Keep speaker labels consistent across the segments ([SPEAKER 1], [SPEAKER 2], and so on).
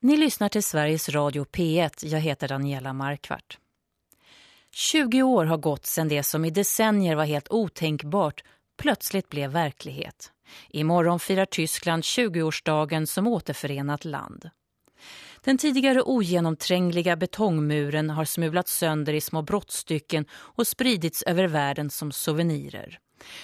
[SPEAKER 1] Ni lyssnar till Sveriges Radio P1. Jag heter Daniela Markvart. 20 år har gått sedan det som i decennier var helt otänkbart plötsligt blev verklighet. Imorgon firar Tyskland 20-årsdagen som återförenat land. Den tidigare ogenomträngliga betongmuren har smulats sönder i små brottstycken och spridits över världen som souvenirer.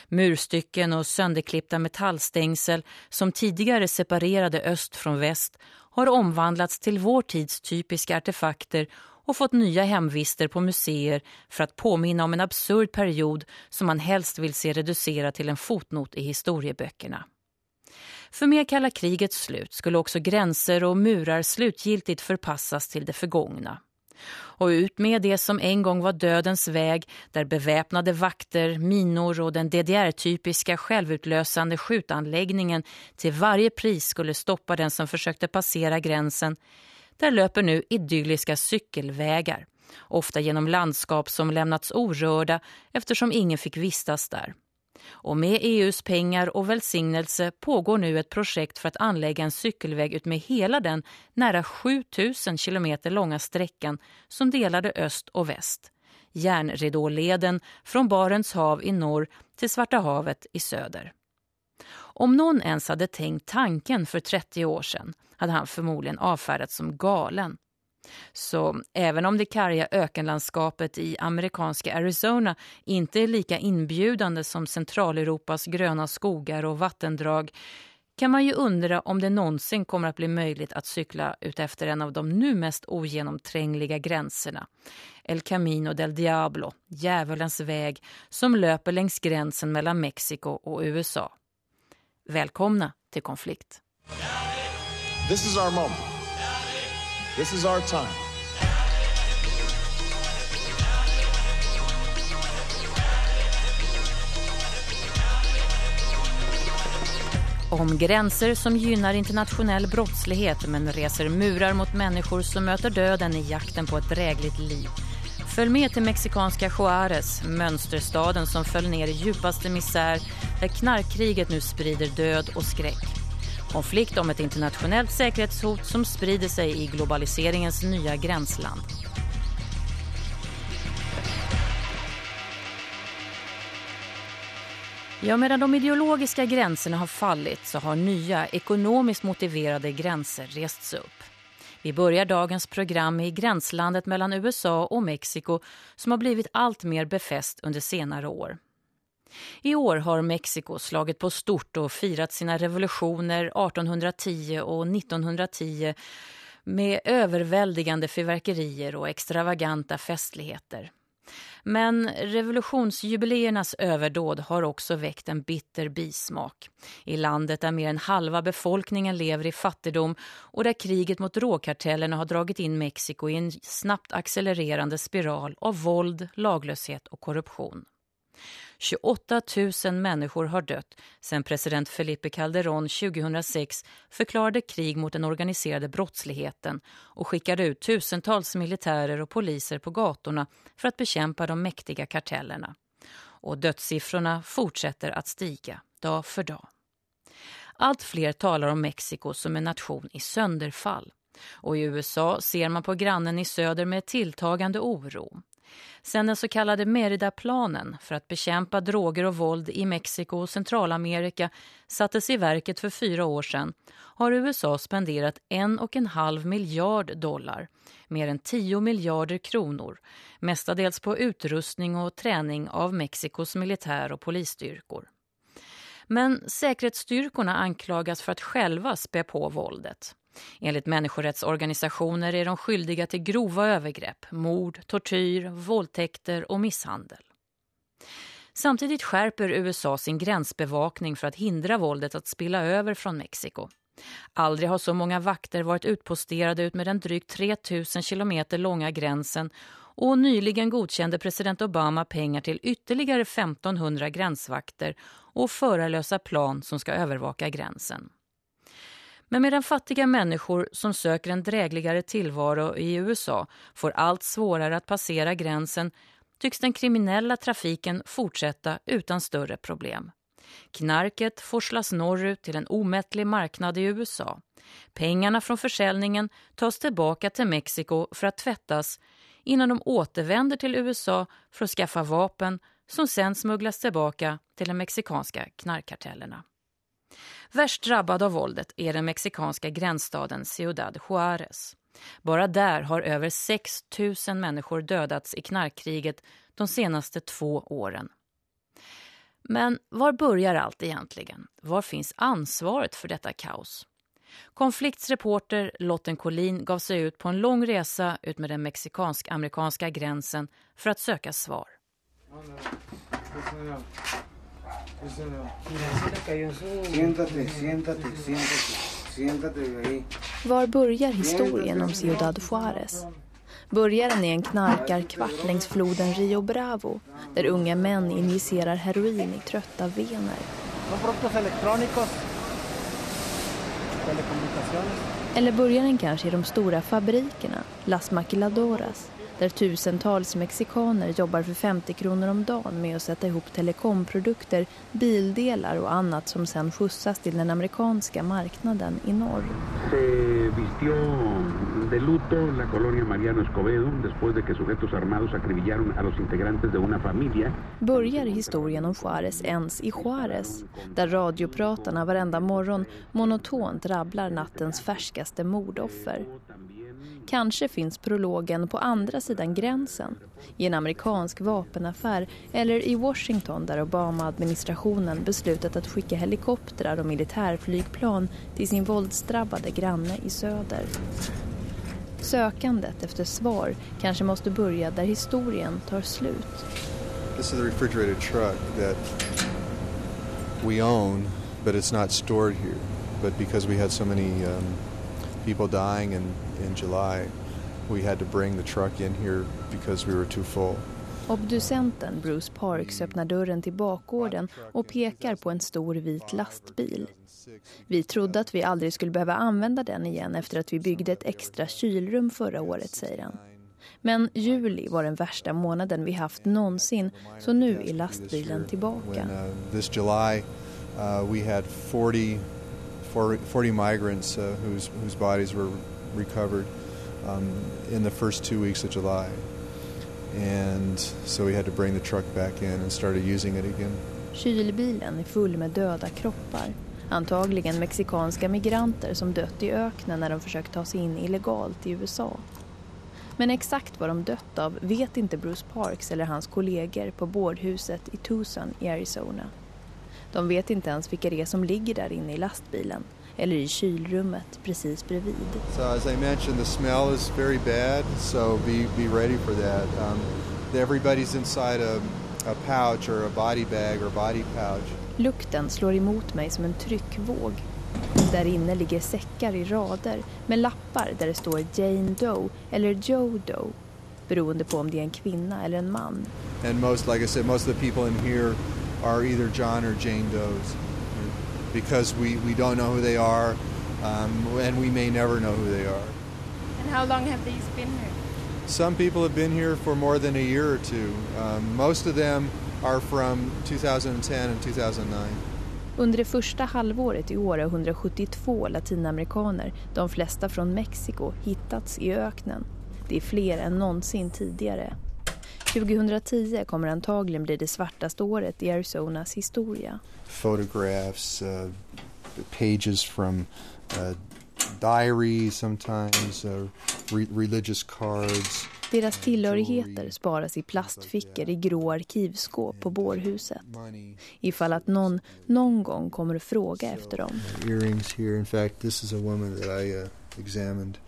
[SPEAKER 1] Murstycken och sönderklippta metallstängsel som tidigare separerade öst från väst har omvandlats till vår tids typiska artefakter och fått nya hemvister på museer för att påminna om en absurd period som man helst vill se reducerad till en fotnot i historieböckerna. För med kalla krigets slut skulle också gränser och murar slutgiltigt förpassas till det förgångna. Och ut med det som en gång var dödens väg där beväpnade vakter, minor och den DDR-typiska självutlösande skjutanläggningen till varje pris skulle stoppa den som försökte passera gränsen. Där löper nu idylliska cykelvägar, ofta genom landskap som lämnats orörda eftersom ingen fick vistas där. Och med EUs pengar och välsignelse pågår nu ett projekt för att anlägga en cykelväg ut med hela den nära 7000 kilometer långa sträckan som delade öst och väst. Järnridåleden från Barents hav i norr till Svarta havet i söder. Om någon ens hade tänkt tanken för 30 år sedan hade han förmodligen avfärdats som galen. Så även om det karga ökenlandskapet i amerikanska Arizona inte är lika inbjudande som Centraleuropas gröna skogar och vattendrag kan man ju undra om det någonsin kommer att bli möjligt att cykla ut efter en av de nu mest ogenomträngliga gränserna. El Camino del Diablo, djävulens väg, som löper längs gränsen mellan Mexiko och USA. Välkomna till konflikt.
[SPEAKER 2] This is our moment. This is our time.
[SPEAKER 1] Om gränser som gynnar internationell brottslighet men reser murar mot människor som möter döden i jakten på ett drägligt liv. Följ med till mexikanska Juarez, mönsterstaden som föll ner i djupaste misär där knarkkriget nu sprider död och skräck. Konflikt om ett internationellt säkerhetshot som sprider sig i globaliseringens nya gränsland. Ja, medan de ideologiska gränserna har fallit så har nya ekonomiskt motiverade gränser rests upp. Vi börjar dagens program i gränslandet mellan USA och Mexiko som har blivit allt mer befäst under senare år. I år har Mexiko slagit på stort och firat sina revolutioner 1810 och 1910 med överväldigande fyrverkerier och extravaganta festligheter. Men revolutionsjubileernas överdåd har också väckt en bitter bismak. I landet där mer än halva befolkningen lever i fattigdom och där kriget mot råkartellerna har dragit in Mexiko i en snabbt accelererande spiral av våld, laglöshet och korruption. 28 000 människor har dött sedan president Felipe Calderón 2006 förklarade krig mot den organiserade brottsligheten och skickade ut tusentals militärer och poliser på gatorna för att bekämpa de mäktiga kartellerna. Och dödssiffrorna fortsätter att stiga dag för dag. Allt fler talar om Mexiko som en nation i sönderfall. Och i USA ser man på grannen i söder med tilltagande oro. Sen den så kallade Merida-planen för att bekämpa droger och våld i Mexiko och Centralamerika sattes i verket för fyra år sedan har USA spenderat en och en halv miljard dollar, mer än 10 miljarder kronor, mestadels på utrustning och träning av Mexikos militär- och polisstyrkor. Men säkerhetsstyrkorna anklagas för att själva spä på våldet. Enligt människorättsorganisationer är de skyldiga till grova övergrepp, mord, tortyr, våldtäkter och misshandel. Samtidigt skärper USA sin gränsbevakning för att hindra våldet att spilla över från Mexiko. Aldrig har så många vakter varit utposterade ut med den drygt 3000 kilometer långa gränsen och nyligen godkände president Obama pengar till ytterligare 1500 gränsvakter och förarlösa plan som ska övervaka gränsen. Men medan fattiga människor som söker en drägligare tillvaro i USA får allt svårare att passera gränsen tycks den kriminella trafiken fortsätta utan större problem. Knarket forslas norrut till en omättlig marknad i USA. Pengarna från försäljningen tas tillbaka till Mexiko för att tvättas innan de återvänder till USA för att skaffa vapen som sen smugglas tillbaka till de mexikanska knarkkartellerna. Värst drabbad av våldet är den mexikanska gränsstaden Ciudad Juárez. Bara där har över 6 000 människor dödats i knarkkriget de senaste två åren. Men var börjar allt egentligen? Var finns ansvaret för detta kaos? Konfliktsreporter Lotten Collin gav sig ut på en lång resa ut med den mexikansk-amerikanska gränsen för att söka svar.
[SPEAKER 3] Var börjar historien om Ciudad Juárez? Börjar den i en knarkarkvart längs floden Rio Bravo där unga män injicerar heroin i trötta vener. Eller börjar den kanske i de stora fabrikerna, Las Maquiladoras, där tusentals mexikaner jobbar för 50 kronor om dagen med att sätta ihop telekomprodukter, bildelar och annat som sedan skjutsas till den amerikanska marknaden i norr. Se vistió de luto la colonia Mariano Escobedo después de que sujetos armados acribillaron a los integrantes de una familia. Börjar historien om Juárez ens i Juárez, där radiopratarna varenda morgon monotont rabblar nattens färskaste mordoffer. Kanske finns prologen på andra sidan gränsen, i en amerikansk vapenaffär eller i Washington där Obama-administrationen beslutat att skicka helikoptrar och militärflygplan till sin våldsdrabbade granne i söder. Sökandet efter svar kanske måste börja där historien tar slut.
[SPEAKER 4] This is a refrigerated truck that we own, but it's not stored here. But because we had so many um, people dying in, in July, we had to bring the truck in here because we were too full.
[SPEAKER 3] Obducenten Bruce Parks öppnar dörren till bakgården och pekar på en stor vit lastbil. Vi trodde att vi aldrig skulle behöva använda den igen efter att vi byggde ett extra kylrum förra året, säger han. Men juli var den värsta månaden vi haft någonsin, så nu är lastbilen tillbaka. Uh,
[SPEAKER 4] this July uh, we had 40 40 migrants uh, whose, whose bodies were recovered um, in the first two weeks of July. And so we had to bring the truck back in and started using it again.
[SPEAKER 3] Kylbilen är full med döda kroppar. Antagligen mexikanska migranter som dött i öknen när de försökt ta sig in illegalt i USA. Men exakt vad de dött av vet inte Bruce Parks eller hans kollegor på bårdhuset i Tucson i Arizona. De vet inte ens vilka det är som ligger där inne i lastbilen eller i kylrummet precis bredvid.
[SPEAKER 4] So as I mentioned the smell is very bad so be be ready for that. Um, everybody's inside a, a pouch or a body bag or body pouch.
[SPEAKER 3] Lukten slår emot mig som en tryckvåg. Där inne ligger säckar i rader med lappar där det står Jane Doe eller Joe Doe beroende på om det är en kvinna eller en man.
[SPEAKER 4] And most like I said most of the people in here are either John or Jane Doe's because we, we don't know who they are um, and we may never know who they are.
[SPEAKER 3] And how long have these been here?
[SPEAKER 4] Some people have been here for more than a year or two. Um, most of them are from 2010 and 2009.
[SPEAKER 3] Under det första halvåret i år har 172 latinamerikaner, de flesta från Mexiko, hittats i öknen. Det är fler än någonsin tidigare. 2010 kommer antagligen bli det svartaste året i Arizonas historia.
[SPEAKER 4] Photographs, uh, pages from uh, diaries sometimes, uh, re religious cards.
[SPEAKER 3] Deras tillhörigheter sparas i plastfickor i grå arkivskåp på bårhuset. Ifall att någon någon gång kommer att fråga efter dem.
[SPEAKER 4] Earrings here. In fact, this is a woman that I uh, examined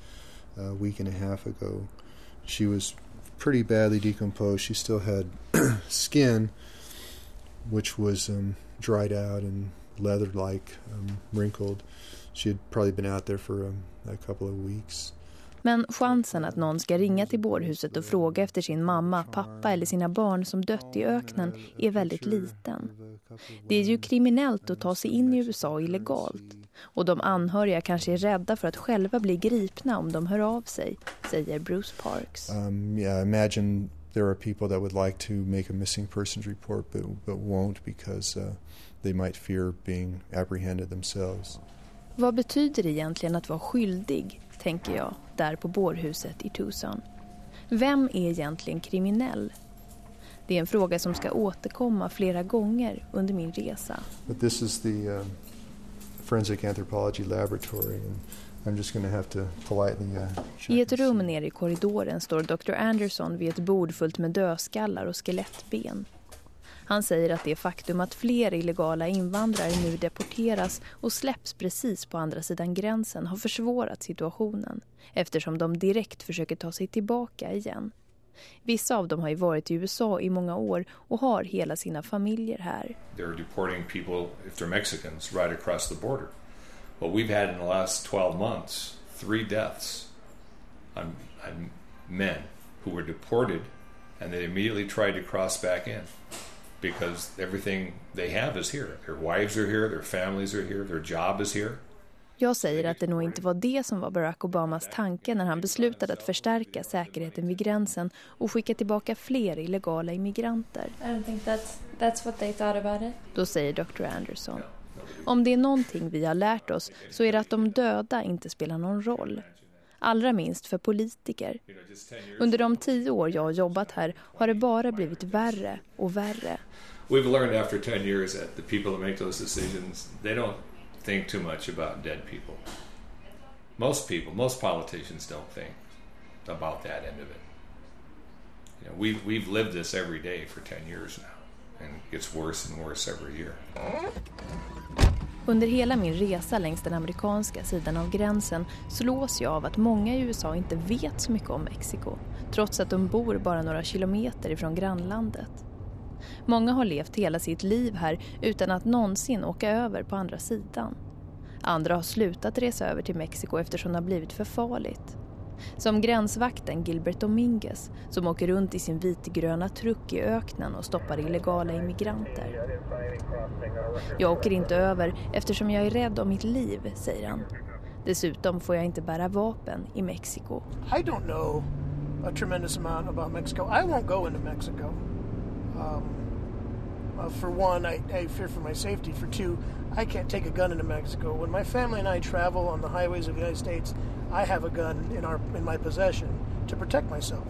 [SPEAKER 4] a week and a half ago. She was pretty badly decomposed. She still had skin, which was um, dried out and leather-like, um, wrinkled. She had probably been out there for um, a couple of weeks.
[SPEAKER 3] Men chansen att någon ska ringa till bårhuset och fråga efter sin mamma, pappa eller sina barn som dött i öknen är väldigt liten. Det är ju kriminellt att ta sig in i USA illegalt. Och de anhöriga kanske är rädda för att själva bli gripna om de hör av sig, säger Bruce Parks.
[SPEAKER 4] Um, yeah, imagine there are people that would like to make a missing persons report but, but won't because uh, they might fear being apprehended themselves.
[SPEAKER 3] Vad betyder det egentligen att vara skyldig, tänker jag, där på bårhuset i Tucson? Vem är egentligen kriminell? Det är en fråga som ska återkomma flera gånger under min resa.
[SPEAKER 4] But this is the um, Forensic Anthropology Laboratory and I'm just to have to politely uh,
[SPEAKER 3] I ett rum nere i korridoren står Dr. Anderson vid ett bord fullt med dödskallar och skelettben. Han säger att det faktum att fler illegala invandrare nu deporteras och släpps precis på andra sidan gränsen har försvårat situationen eftersom de direkt försöker ta sig tillbaka igen. Vissa av dem har ju varit i USA i många år och har hela sina familjer här.
[SPEAKER 5] They're deporting people if they're Mexicans right across the border. But we've had in the last 12 months three deaths on, on men who were deported and they immediately tried to cross back in because everything they have is here. Their wives are here, their families are here, their job is here.
[SPEAKER 3] Jag säger att det nog inte var det som var Barack Obamas tanke när han beslutade att förstärka säkerheten vid gränsen och skicka tillbaka fler illegala immigranter.
[SPEAKER 6] I don't think that's, that's what they thought about it.
[SPEAKER 3] Då säger Dr. Anderson. Om det är någonting vi har lärt oss så är det att de döda inte spelar någon roll. Allra minst för politiker. Under de tio år jag har jobbat här har det bara blivit värre och värre.
[SPEAKER 5] We've learned after 10 years that the people that make those decisions, they don't think too much about dead people. Most people, most politicians don't think about that end of it. You know, we've, we've lived this every day for 10 years now. And it gets worse and worse every year.
[SPEAKER 3] Under hela min resa längs den amerikanska sidan av gränsen slås jag av att många i USA inte vet så mycket om Mexiko, trots att de bor bara några kilometer ifrån grannlandet. Många har levt hela sitt liv här utan att någonsin åka över på andra sidan. Andra har slutat resa över till Mexiko eftersom det har blivit för farligt. Som gränsvakten Gilbert Dominguez som åker runt i sin vitgröna truck i öknen och stoppar illegala immigranter. Jag åker inte över eftersom jag är rädd om mitt liv, säger han. Dessutom får jag inte bära vapen i Mexiko.
[SPEAKER 7] I don't know a tremendous amount about Mexico. I won't go into Mexico. Um, uh, for one, I, I fear for my safety. For two, I can't take a gun into Mexico. When my family and I travel on the highways of the United States, I have a gun in, our, in my possession to protect myself.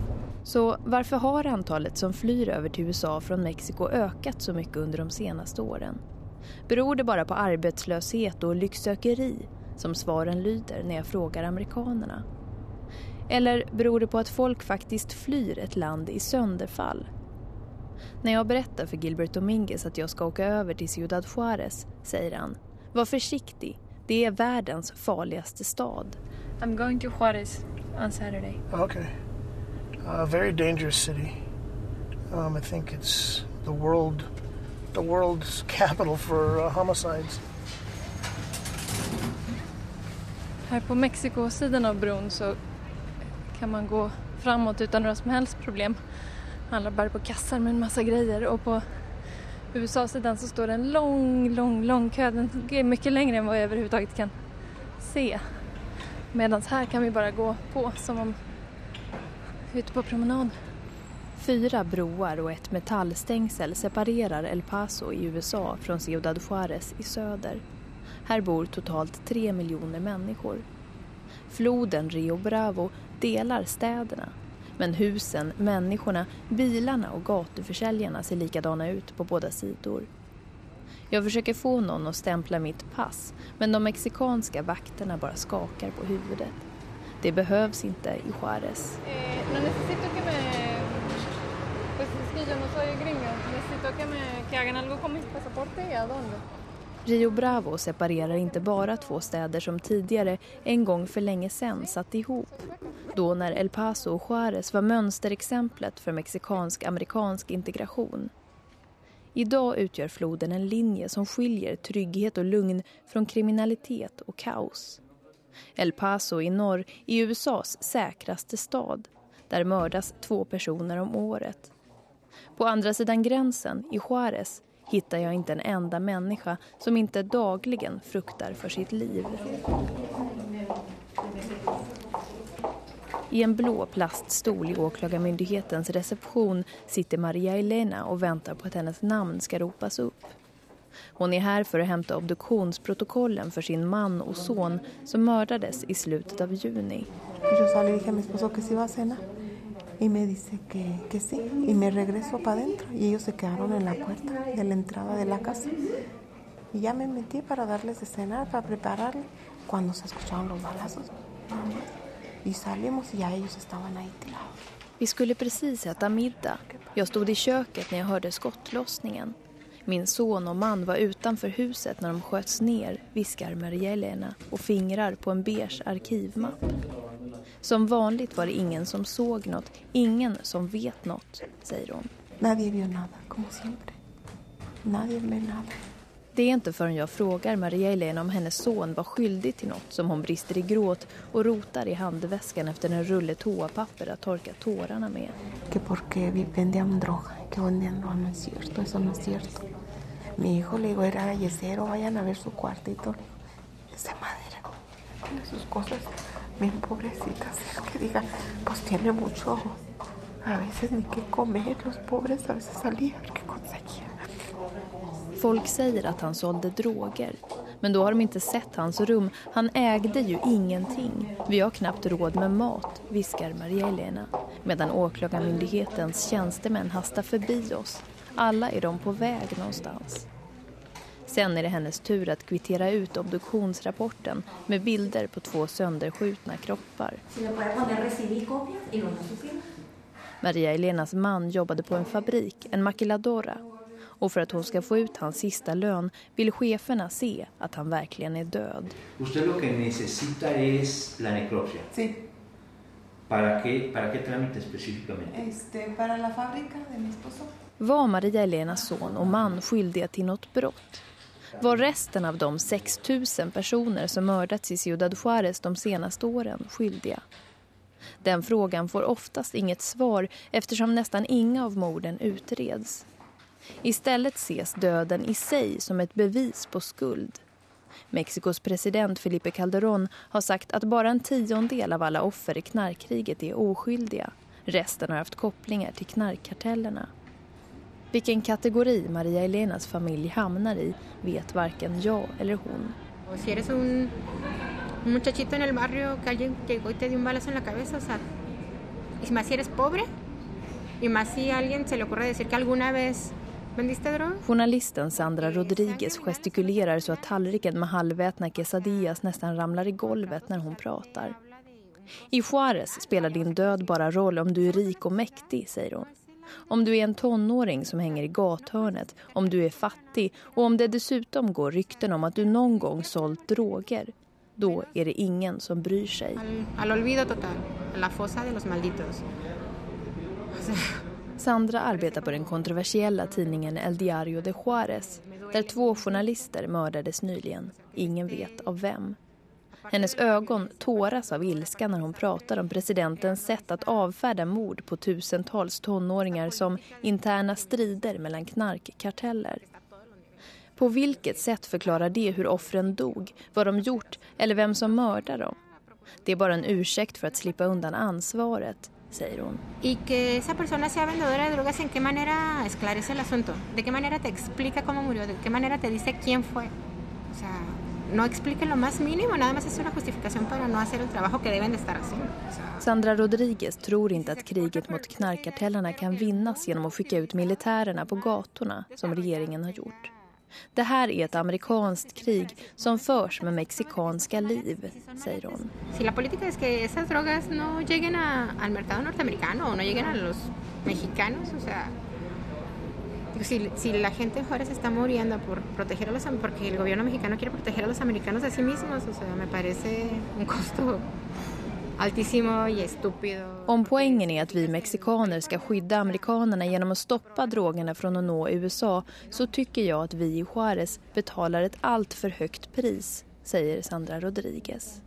[SPEAKER 3] Så varför har antalet som flyr över till USA från Mexiko ökat så mycket under de senaste åren? Beror det bara på arbetslöshet och lycksökeri som svaren lyder när jag frågar amerikanerna? Eller beror det på att folk faktiskt flyr ett land i sönderfall? När jag berättar för Gilbert Dominguez att jag ska åka över till Ciudad Juarez säger han Var försiktig, det är världens farligaste stad.
[SPEAKER 6] I'm going to Juarez on Saturday.
[SPEAKER 7] Okay. A very dangerous city. Um, I think it's the world, the world's capital for uh, homicides.
[SPEAKER 6] Här på Mexiko-sidan av bron så kan man gå framåt utan några som helst problem. Handlar bara på kassar med en massa grejer och på USA-sidan så står det en lång, lång, lång kö. Den är mycket längre än vad jag överhuvudtaget kan se. Medan här kan vi bara gå på som om ute på promenad.
[SPEAKER 3] Fyra broar och ett metallstängsel separerar El Paso i USA från Ciudad Juarez i söder. Här bor totalt tre miljoner människor. Floden Rio Bravo delar städerna. Men husen, människorna, bilarna och gatuförsäljarna ser likadana ut på båda sidor. Jag försöker få någon att stämpla mitt pass men de mexikanska vakterna bara skakar på huvudet. Det behövs inte i Juarez.
[SPEAKER 6] Eh,
[SPEAKER 3] Rio Bravo separerar inte bara två städer som tidigare en gång för länge sedan satt ihop. Då när El Paso och Juarez var mönsterexemplet för mexikansk-amerikansk integration. Idag utgör floden en linje som skiljer trygghet och lugn från kriminalitet och kaos. El Paso i norr är USAs säkraste stad. Där mördas två personer om året. På andra sidan gränsen, i Juarez, hittar jag inte en enda människa som inte dagligen fruktar för sitt liv. I en blå plaststol i åklagarmyndighetens reception sitter Maria Elena och väntar på att hennes namn ska ropas upp. Hon är här för att hämta obduktionsprotokollen för sin man och son som mördades i slutet av juni.
[SPEAKER 8] Yo salí y dije a y me dice que, que sí y me regreso para adentro y ellos se quedaron en la puerta de la entrada de la casa y ya me metí para darles de cenar, para prepararle cuando se escucharon los balazos y salimos y ya ellos estaban ahí tirados.
[SPEAKER 3] Vi skulle precis äta middag. Jag stod i köket när jag hörde skottlossningen. Min son och man var utanför huset när de sköts ner, viskar Maria Elena och fingrar på en beige arkivmapp. Som vanligt var det ingen som såg något, ingen som vet något, säger hon.
[SPEAKER 8] Nadie vio nada, como siempre. Nadie ve nada.
[SPEAKER 3] Det är inte förrän jag frågar Maria Elena om hennes son var skyldig till något som hon brister i gråt och rotar i handväskan efter en rulle toapapper att torka tårarna med.
[SPEAKER 8] Que porque vendían droga, que vendían droga, no es cierto, eso no es cierto. Mi hijo le digo, era yesero, vayan a ver su cuartito. Es de madera, sus cosas bien pobrecitas. Es que diga, pues tiene mucho, a veces ni qué comer, los pobres a veces salían, qué conseguían.
[SPEAKER 3] Folk säger att han sålde droger. Men då har de inte sett hans rum. Han ägde ju ingenting. Vi har knappt råd med mat, viskar Maria Elena. Medan åklagarmyndighetens tjänstemän hastar förbi oss. Alla är de på väg någonstans. Sen är det hennes tur att kvittera ut obduktionsrapporten med bilder på två sönderskjutna kroppar. Maria Elenas man jobbade på en fabrik, en maquiladora. Och för att hon ska få ut hans sista lön vill cheferna se att han verkligen är död.
[SPEAKER 9] Usted lo que necesita es la necropsia.
[SPEAKER 8] Sí,
[SPEAKER 9] ¿Para qué, para qué trámite específicamente?
[SPEAKER 8] este, para la fábrica de mi esposo.
[SPEAKER 3] Var Maria Elenas son och man skyldiga till något brott? Var resten av de 6 000 personer som mördats i Ciudad Juárez de senaste åren skyldiga? Den frågan får oftast inget svar eftersom nästan inga av morden utreds. Istället ses döden i sig som ett bevis på skuld. Mexikos president Felipe Calderón har sagt att bara en tiondel av alla offer i knarkkriget är oskyldiga. Resten har haft kopplingar till knarkkartellerna. Vilken kategori Maria Elenas familj hamnar i vet varken jag eller hon.
[SPEAKER 10] O si eres un, un muchachito en el barrio que alguien llegó y te dio un balazo en la cabeza, o sea, y más si eres pobre, y más si a alguien se le ocurre decir que alguna vez vendiste droga.
[SPEAKER 3] Journalisten Sandra Rodriguez gestikulerar så att tallriken med halvätna quesadillas nästan ramlar i golvet när hon pratar. I Juarez spelar din död bara roll om du är rik och mäktig, säger hon. Om du är en tonåring som hänger i gathörnet, om du är fattig och om det dessutom går rykten om att du någon gång sålt droger, då är det ingen som bryr sig.
[SPEAKER 10] Al, al olvido total, la fosa de los malditos.
[SPEAKER 3] Sandra arbetar på den kontroversiella tidningen El Diario de Juárez där två journalister mördades nyligen. Ingen vet av vem. Hennes ögon tåras av ilska när hon pratar om presidentens sätt att avfärda mord på tusentals tonåringar som interna strider mellan knarkkarteller. På vilket sätt förklarar det hur offren dog, vad de gjort eller vem som mördar dem? Det är bara en ursäkt för att slippa undan ansvaret, säger hon.
[SPEAKER 10] y que esa persona sea vendedora de drogas, ¿en qué manera esclarece el asunto? ¿De qué manera te explica cómo murió? ¿De qué manera te dice quién fue? O sea, no explica lo más mínimo, nada más es una justificación para no hacer el trabajo que deben de estar haciendo.
[SPEAKER 3] Sandra Rodriguez tror inte att kriget mot knarkartellerna kan vinnas genom att skicka ut militärerna på gatorna som regeringen har gjort. Det här är ett amerikanskt krig som förs med mexikanska liv, säger hon.
[SPEAKER 10] si la política es que esas drogas no lleguen a- al mercado norteamericano o no lleguen a los mexicanos, o sea, si, si la gente en Juárez está muriendo por proteger a los porque el gobierno mexicano quiere proteger a los americanos de sí mismos, o sea, me parece un costo altísimo y estúpido.
[SPEAKER 3] Om poängen är att vi mexikaner ska skydda amerikanerna genom att stoppa drogerna från att nå USA så tycker jag att vi i Juarez betalar ett allt för högt pris, säger Sandra Rodriguez.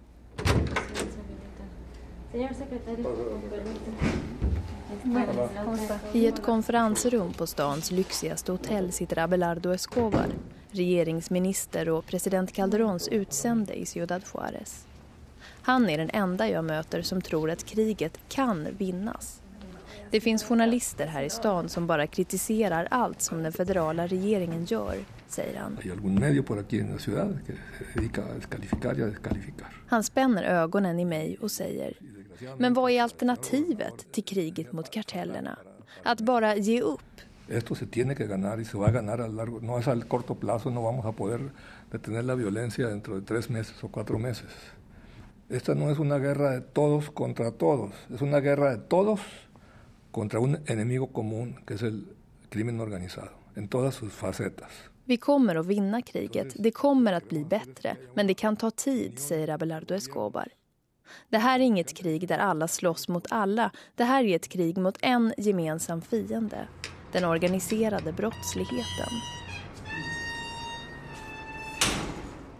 [SPEAKER 3] I ett konferensrum på stans lyxigaste hotell sitter Abelardo Escobar, regeringsminister och president Calderons utsände i Ciudad Juárez. Han är den enda jag möter som tror att kriget kan vinnas. Det finns journalister här i stan som bara kritiserar allt som den federala regeringen gör, säger han. Han spänner ögonen i mig och säger Men vad är alternativet till kriget mot kartellerna? Att bara ge upp?
[SPEAKER 11] Esto se tiene que ganar y se va a ganar a largo, no es al corto plazo, no vamos a poder detener la violencia dentro de tres meses o cuatro meses. Esta no es una guerra de todos contra todos, es una guerra de todos contra un enemigo común que es el crimen organizado, en todas sus facetas.
[SPEAKER 3] Vi kommer att vinna kriget, det kommer att bli bättre, men det kan ta tid, säger Abelardo Escobar. Det här är inget krig där alla slåss mot alla, det här är ett krig mot en gemensam fiende, den organiserade brottsligheten.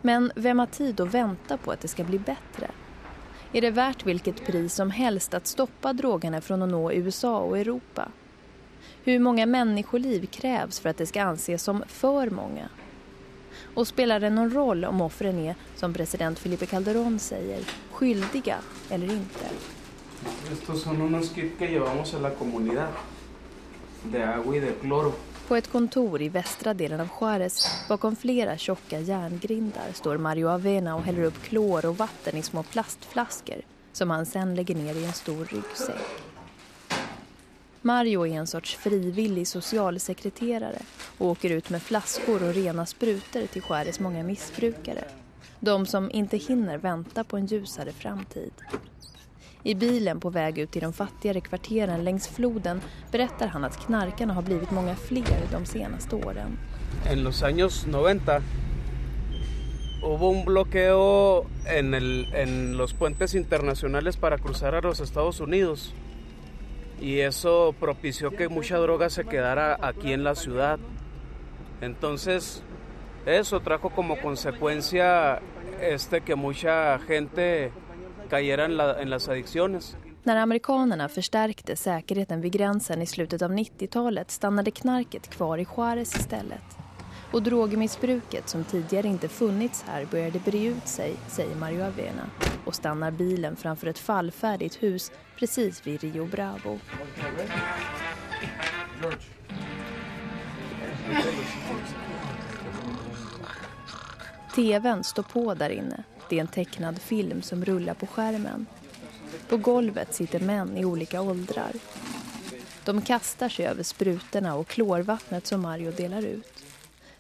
[SPEAKER 3] Men vem har tid att vänta på att det ska bli bättre? Är det värt vilket pris som helst att stoppa drogerna från att nå USA och Europa? Hur många människoliv krävs för att det ska anses som för många? Och spelar det någon roll om offren är, som president Felipe Calderón säger, skyldiga eller inte?
[SPEAKER 12] Estos son unos kits que llevamos a la comunidad de agua y de cloro.
[SPEAKER 3] På ett kontor i västra delen av Juárez, bakom flera tjocka järngrindar, står Mario Avena och häller upp klor och vatten i små plastflaskor som han sen lägger ner i en stor ryggsäck. Mario är en sorts frivillig socialsekreterare och åker ut med flaskor och rena sprutor till Juarez många missbrukare. De som inte hinner vänta på en ljusare framtid. I bilen på väg ut till de fattigare kvarteren längs floden berättar han att knarkarna har blivit många fler de senaste åren.
[SPEAKER 12] En los años 90 hubo un bloqueo en, el, en los puentes internacionales para cruzar a los Estados Unidos. Y eso propició que mucha droga se quedara aquí en la ciudad. Entonces, eso trajo como consecuencia este que mucha gente cayera en, la, en las adicciones.
[SPEAKER 3] När amerikanerna förstärkte säkerheten vid gränsen i slutet av 90-talet stannade knarket kvar i Juárez istället. Och drogmissbruket som tidigare inte funnits här började bre ut sig, säger Mario Avena. Och stannar bilen framför ett fallfärdigt hus precis vid Rio Bravo. TVn står på där inne. Det är en tecknad film som rullar på skärmen. På golvet sitter män i olika åldrar. De kastar sig över sprutorna och klorvattnet som Mario delar ut.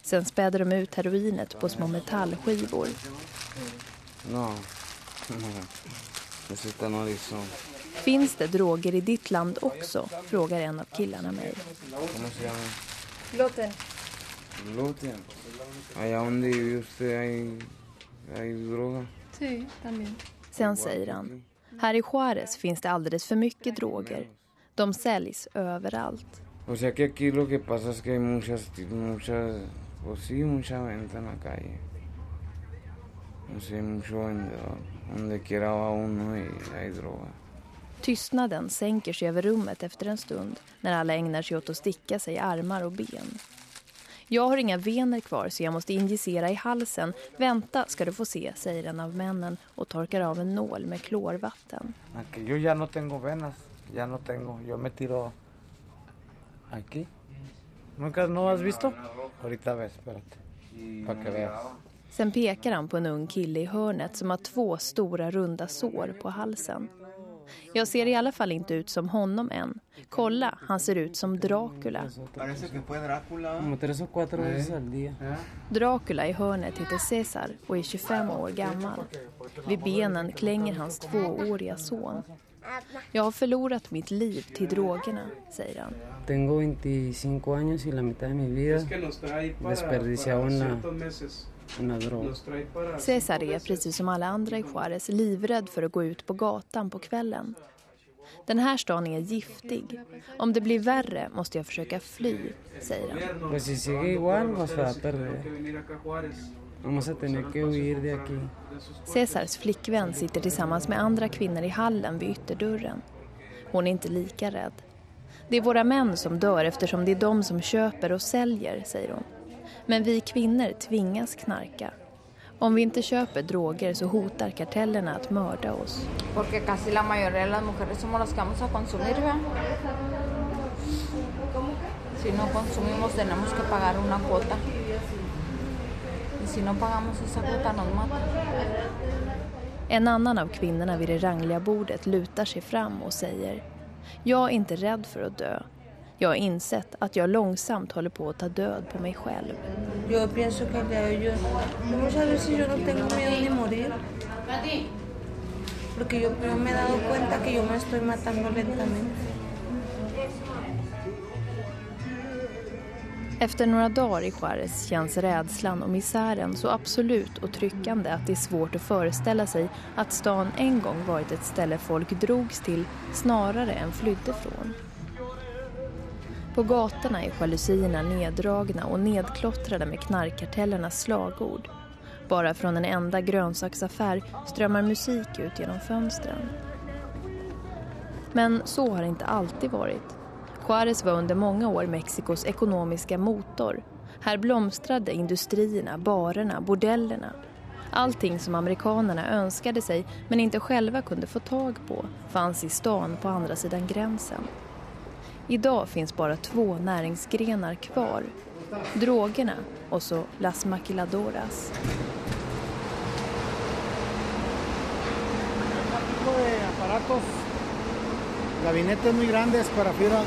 [SPEAKER 3] Sen späder de ut heroinet på små metallskivor.
[SPEAKER 13] No, necesitan horizon.
[SPEAKER 3] Finns det droger i ditt land också? Frågar en av killarna mig.
[SPEAKER 6] Gluten.
[SPEAKER 13] Gluten. Allá donde vive usted hay, hay droga.
[SPEAKER 6] Sí, también.
[SPEAKER 3] Sen säger han, här i Juárez finns det alldeles för mycket droger. De säljs överallt.
[SPEAKER 13] O sea que aquí lo que pasa es que hay muchas, muchas, pues sí, mucha venta en la calle. O sea, hay mucho vendedor. Donde quiera va uno y hay droga.
[SPEAKER 3] Tystnaden sänker sig över rummet efter en stund när alla ägnar sig åt att sticka sig i armar och ben. Jag har inga vener kvar så jag måste injicera i halsen. Vänta ska du få se, säger en av männen och torkar av en nål med klorvatten.
[SPEAKER 13] Yo ya no tengo venas, ya no tengo. Yo me tiro aquí. ¿Nunca no has visto? Ahorita ves, espérate. Para que veas.
[SPEAKER 3] Sen pekar han på en ung kille i hörnet som har två stora runda sår på halsen. Jag ser i alla fall inte ut som honom än. Kolla, han ser ut som Dracula. Dracula i hörnet heter Cesar och är 25 år gammal. Vid benen klänger hans tvååriga son. Jag har förlorat mitt liv till drogerna, säger han.
[SPEAKER 14] Tengo 25 años y la mitad de mi vida desperdiciado en.
[SPEAKER 3] Cesar är, precis som alla andra i Juárez, livrädd för att gå ut på gatan på kvällen. Den här stan är giftig. Om det blir värre måste jag försöka fly, säger han.
[SPEAKER 14] Vamos a tener que huir de aquí.
[SPEAKER 3] Cesars flickvän sitter tillsammans med andra kvinnor i hallen vid ytterdörren. Hon är inte lika rädd. Det är våra män som dör eftersom det är de som köper och säljer, säger hon. Men vi kvinnor tvingas knarka. Om vi inte köper droger så hotar kartellerna att mörda oss.
[SPEAKER 15] Porque casi la mayoría de las mujeres somos las que vamos a consumir, ¿verdad? Si no consumimos tenemos que pagar una cuota. Si no pagamos esa cuota nos matan.
[SPEAKER 3] En annan av kvinnorna vid det rangliga bordet lutar sig fram och säger Jag är inte rädd för att dö. Jag har insett att jag långsamt håller på att ta död på mig själv.
[SPEAKER 8] Jag pienso que yo, vamos a ver si yo no tengo miedo de morir. Porque yo me he dado cuenta que yo me estoy matando lentamente.
[SPEAKER 3] Efter några dagar i Juarez känns rädslan och misären så absolut och tryckande att det är svårt att föreställa sig att stan en gång varit ett ställe folk drogs till snarare än flydde från. På gatorna är jalusierna neddragna och nedklottrade med knarkkartellernas slagord. Bara från en enda grönsaksaffär strömmar musik ut genom fönstren. Men så har det inte alltid varit. Juarez var under många år Mexikos ekonomiska motor. Här blomstrade industrierna, barerna, bordellerna. Allting som amerikanerna önskade sig men inte själva kunde få tag på fanns i stan på andra sidan gränsen. Idag finns bara två näringsgrenar kvar. Drogerna och så Las Maquiladoras. Gabinetes muy grandes para fibra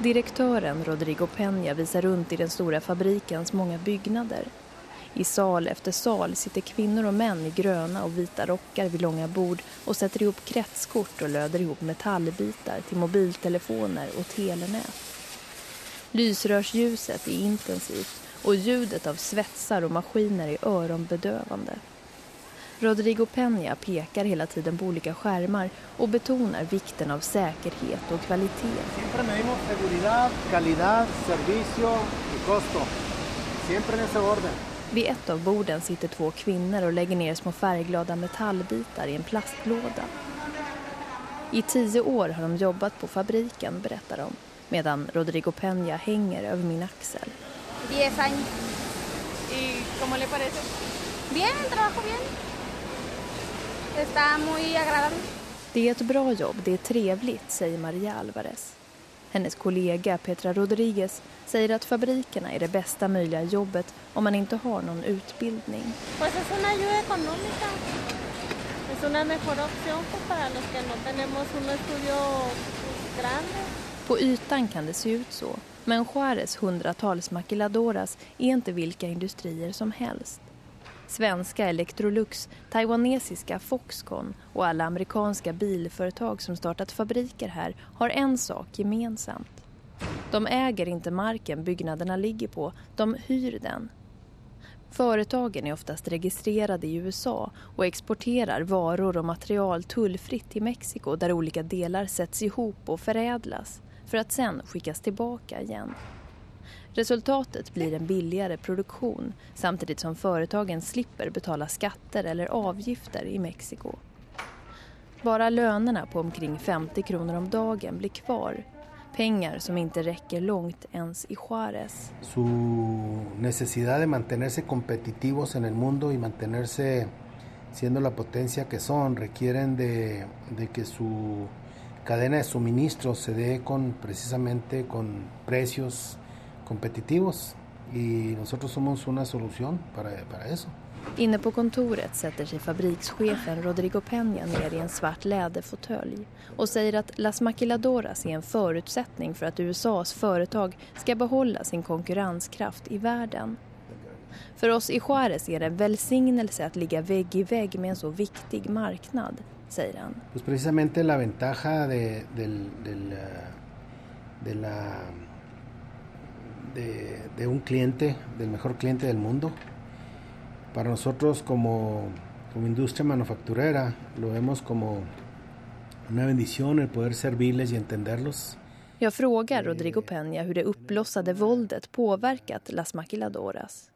[SPEAKER 3] Direktören Rodrigo Peña visar runt i den stora fabrikens många byggnader. I sal efter sal sitter kvinnor och män i gröna och vita rockar vid långa bord och sätter ihop kretskort och löder ihop metallbitar till mobiltelefoner och telenät. Lysrörsljuset är intensivt och ljudet av svetsar och maskiner är öronbedövande. Rodrigo Peña pekar hela tiden på olika skärmar och betonar vikten av säkerhet och kvalitet. Vid ett av borden sitter två kvinnor och lägger ner små färgglada metallbitar i en plastlåda. I tio år har de jobbat på fabriken, berättar de, medan Rodrigo Peña hänger över min axel.
[SPEAKER 16] 10 años. ¿Y cómo le parece? Bien, trabajo bien. Está muy agradable.
[SPEAKER 3] Det är ett bra jobb, det är trevligt, säger Maria Alvarez. Hennes kollega Petra Rodriguez säger att fabrikerna är det bästa möjliga jobbet om man inte har någon utbildning.
[SPEAKER 16] Pues es una ayuda económica. Es una mejor opción para los que no tenemos un estudio grande.
[SPEAKER 3] På ytan kan det se ut så, men Juarez hundratals maquiladoras är inte vilka industrier som helst. Svenska Electrolux, taiwanesiska Foxconn och alla amerikanska bilföretag som startat fabriker här har en sak gemensamt. De äger inte marken byggnaderna ligger på, de hyr den. Företagen är oftast registrerade i USA och exporterar varor och material tullfritt till Mexiko där olika delar sätts ihop och förädlas för att sen skickas tillbaka igen. Resultatet blir en billigare produktion samtidigt som företagen slipper betala skatter eller avgifter i Mexiko. Bara lönerna på omkring 50 kronor om dagen blir kvar. Pengar som inte räcker långt ens i Juárez.
[SPEAKER 17] Su necesidad de mantenerse competitivos en el mundo y mantenerse siendo la potencia que son requieren de, de que su cadena de suministro se dé con precisamente con precios competitivos y nosotros somos una solución para, para eso.
[SPEAKER 3] Inne på kontoret sätter sig fabrikschefen Rodrigo Peña ner i en svart läderfåtölj och säger att Las Maquiladoras är en förutsättning för att USAs företag ska behålla sin konkurrenskraft i världen. För oss i Juarez är det en välsignelse att ligga vägg i vägg med en så viktig marknad, säger han.
[SPEAKER 17] Pues precisamente la ventaja de, del, del, de la de, de, un cliente, del mejor cliente del mundo. Para nosotros como, como industria manufacturera lo vemos como una bendición el poder servirles y entenderlos.
[SPEAKER 3] Jag frågar Rodrigo Peña hur det uppblossade våldet påverkat Las Maquiladoras.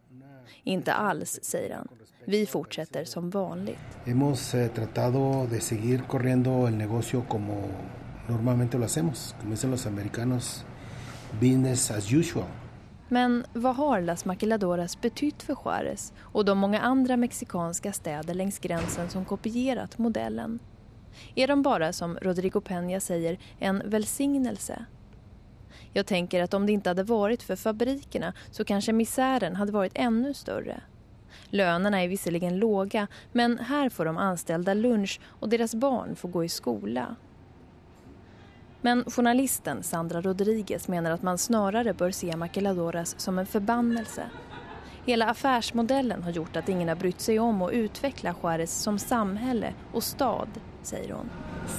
[SPEAKER 3] Inte alls, säger han. Vi fortsätter som vanligt.
[SPEAKER 17] Hemos eh, tratado de seguir corriendo el negocio como normalmente lo hacemos, como dicen los americanos, business as usual.
[SPEAKER 3] Men vad har Las Maquiladoras betytt för Juarez och de många andra mexikanska städer längs gränsen som kopierat modellen? Är de bara, som Rodrigo Peña säger, en välsignelse? Jag tänker att om det inte hade varit för fabrikerna så kanske misären hade varit ännu större. Lönerna är visserligen låga men här får de anställda lunch och deras barn får gå i skola. Men journalisten Sandra Rodriguez menar att man snarare bör se maquiladoras som en förbannelse. Hela affärsmodellen har gjort att ingen har brytt sig om att utveckla Juárez som samhälle och stad, säger hon.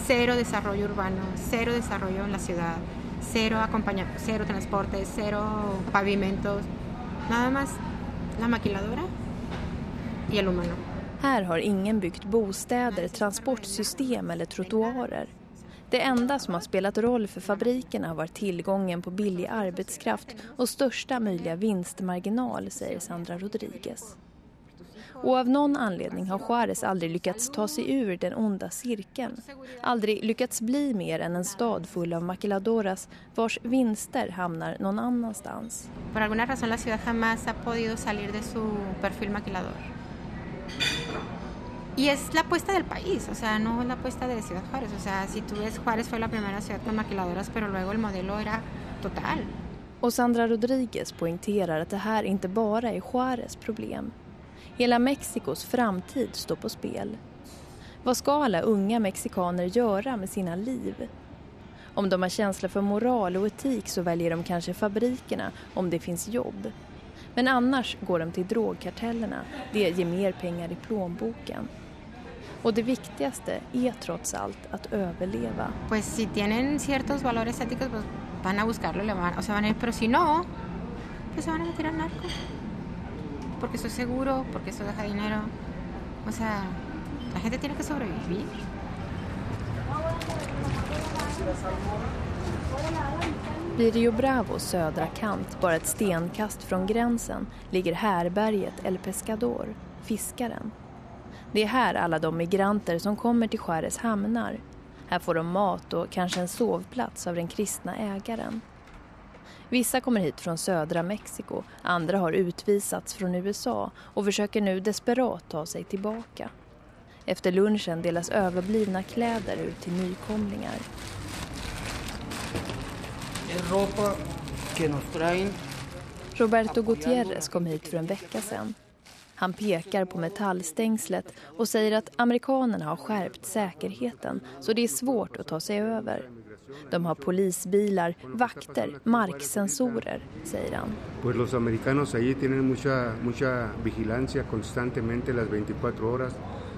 [SPEAKER 10] Cero desarrollo urbano, cero desarrollo en la ciudad, cero, cero transporte, cero pavimentos, nada más la maquiladora y el humano.
[SPEAKER 3] Här har ingen byggt bostäder, transportsystem eller trottoarer. Det enda som har spelat roll för fabrikerna har varit tillgången på billig arbetskraft och största möjliga vinstmarginal, säger Sandra Rodriguez. Och av någon anledning har Juarez aldrig lyckats ta sig ur den onda cirkeln. Aldrig lyckats bli mer än en stad full av maquiladoras vars vinster hamnar någon annanstans.
[SPEAKER 10] Por alguna razón la ciudad jamás ha podido salir de su perfil maquilador. Y es la apuesta del país, o sea, no es la apuesta de Ciudad Juárez. O sea, si tú ves, Juárez fue la primera ciudad con maquiladoras, pero luego el modelo era total.
[SPEAKER 3] Och Sandra Rodriguez poängterar att det här inte bara är Juárez problem. Hela Mexikos framtid står på spel. Vad ska alla unga mexikaner göra med sina liv? Om de har känsla för moral och etik så väljer de kanske fabrikerna om det finns jobb. Men annars går de till drogkartellerna. Det ger mer pengar i plånboken. Och det viktigaste är trots allt att överleva.
[SPEAKER 10] Pues si tienen ciertos valores éticos pues van a buscarlo le van, o sea, van a ir, pero si no, pues se van a meter al narco. Porque eso es seguro, porque eso deja dinero. O sea, la gente tiene que sobrevivir.
[SPEAKER 3] Vid Bravos södra kant, bara ett stenkast från gränsen, ligger härberget El Pescador, fiskaren. Det är här alla de migranter som kommer till Juárez hamnar. Här får de mat och kanske en sovplats av den kristna ägaren. Vissa kommer hit från södra Mexiko, andra har utvisats från USA och försöker nu desperat ta sig tillbaka. Efter lunchen delas överblivna kläder ut till nykomlingar. Roberto Gutierrez kom hit för en vecka sedan. Han pekar på metallstängslet och säger att amerikanerna har skärpt säkerheten så det är svårt att ta sig över. De har polisbilar, vakter, marksensorer, säger han.
[SPEAKER 18] Pues los americanos allí tienen mucha, mucha vigilancia constantemente las 24 horas.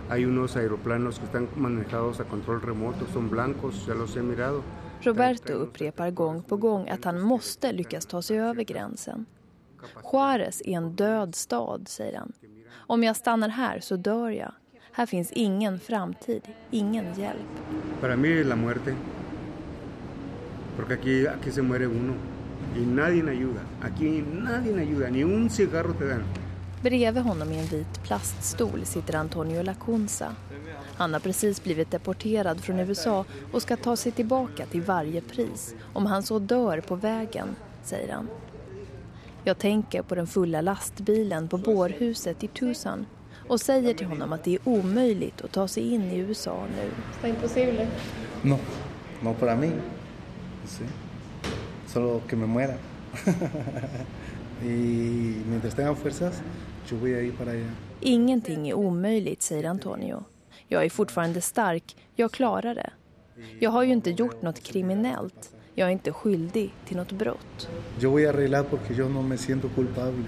[SPEAKER 18] Hay unos aeroplanos que están manejados a control remoto, son blancos, ya los he mirado.
[SPEAKER 3] Roberto upprepar gång på gång att han måste lyckas ta sig över gränsen. Juárez är en död stad, säger han. Om jag stannar här så dör jag. Här finns ingen framtid, ingen hjälp.
[SPEAKER 18] Para mí la muerte. Porque aquí, aquí se muere uno. Y nadie ayuda. Aquí nadie ayuda. Ni un cigarro te dan.
[SPEAKER 3] Bredvid honom i en vit plaststol sitter Antonio Lacunza. Han har precis blivit deporterad från USA och ska ta sig tillbaka till varje pris. Om han så dör på vägen, säger han. Jag tänker på den fulla lastbilen på bårhuset i Tucson och säger till honom att det är omöjligt att ta sig in i USA nu.
[SPEAKER 16] Det är impossible.
[SPEAKER 19] No, no para mí. Sí. Solo que me muera. y mientras tenga fuerzas, yo voy a ir para allá.
[SPEAKER 3] Ingenting är omöjligt, säger Antonio. Jag är fortfarande stark, jag klarar det. Jag har ju inte gjort något kriminellt. Jag är inte skyldig till något brott.
[SPEAKER 19] Jag voy a arreglar porque yo no me siento culpable.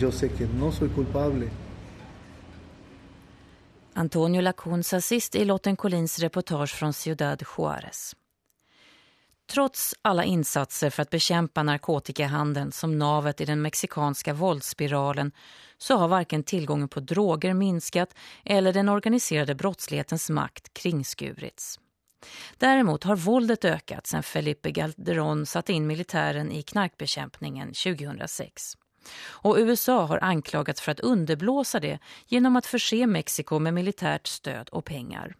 [SPEAKER 19] Yo sé que no soy culpable.
[SPEAKER 1] Antonio Lacunza sist i Lotten Collins reportage från Ciudad Juárez. Trots alla insatser för att bekämpa narkotikahandeln som navet i den mexikanska våldsspiralen så har varken tillgången på droger minskat eller den organiserade brottslighetens makt kringskurits. Däremot har våldet ökat sedan Felipe Calderón satte in militären i knarkbekämpningen 2006. Och USA har anklagats för att underblåsa det genom att förse Mexiko med militärt stöd och pengar.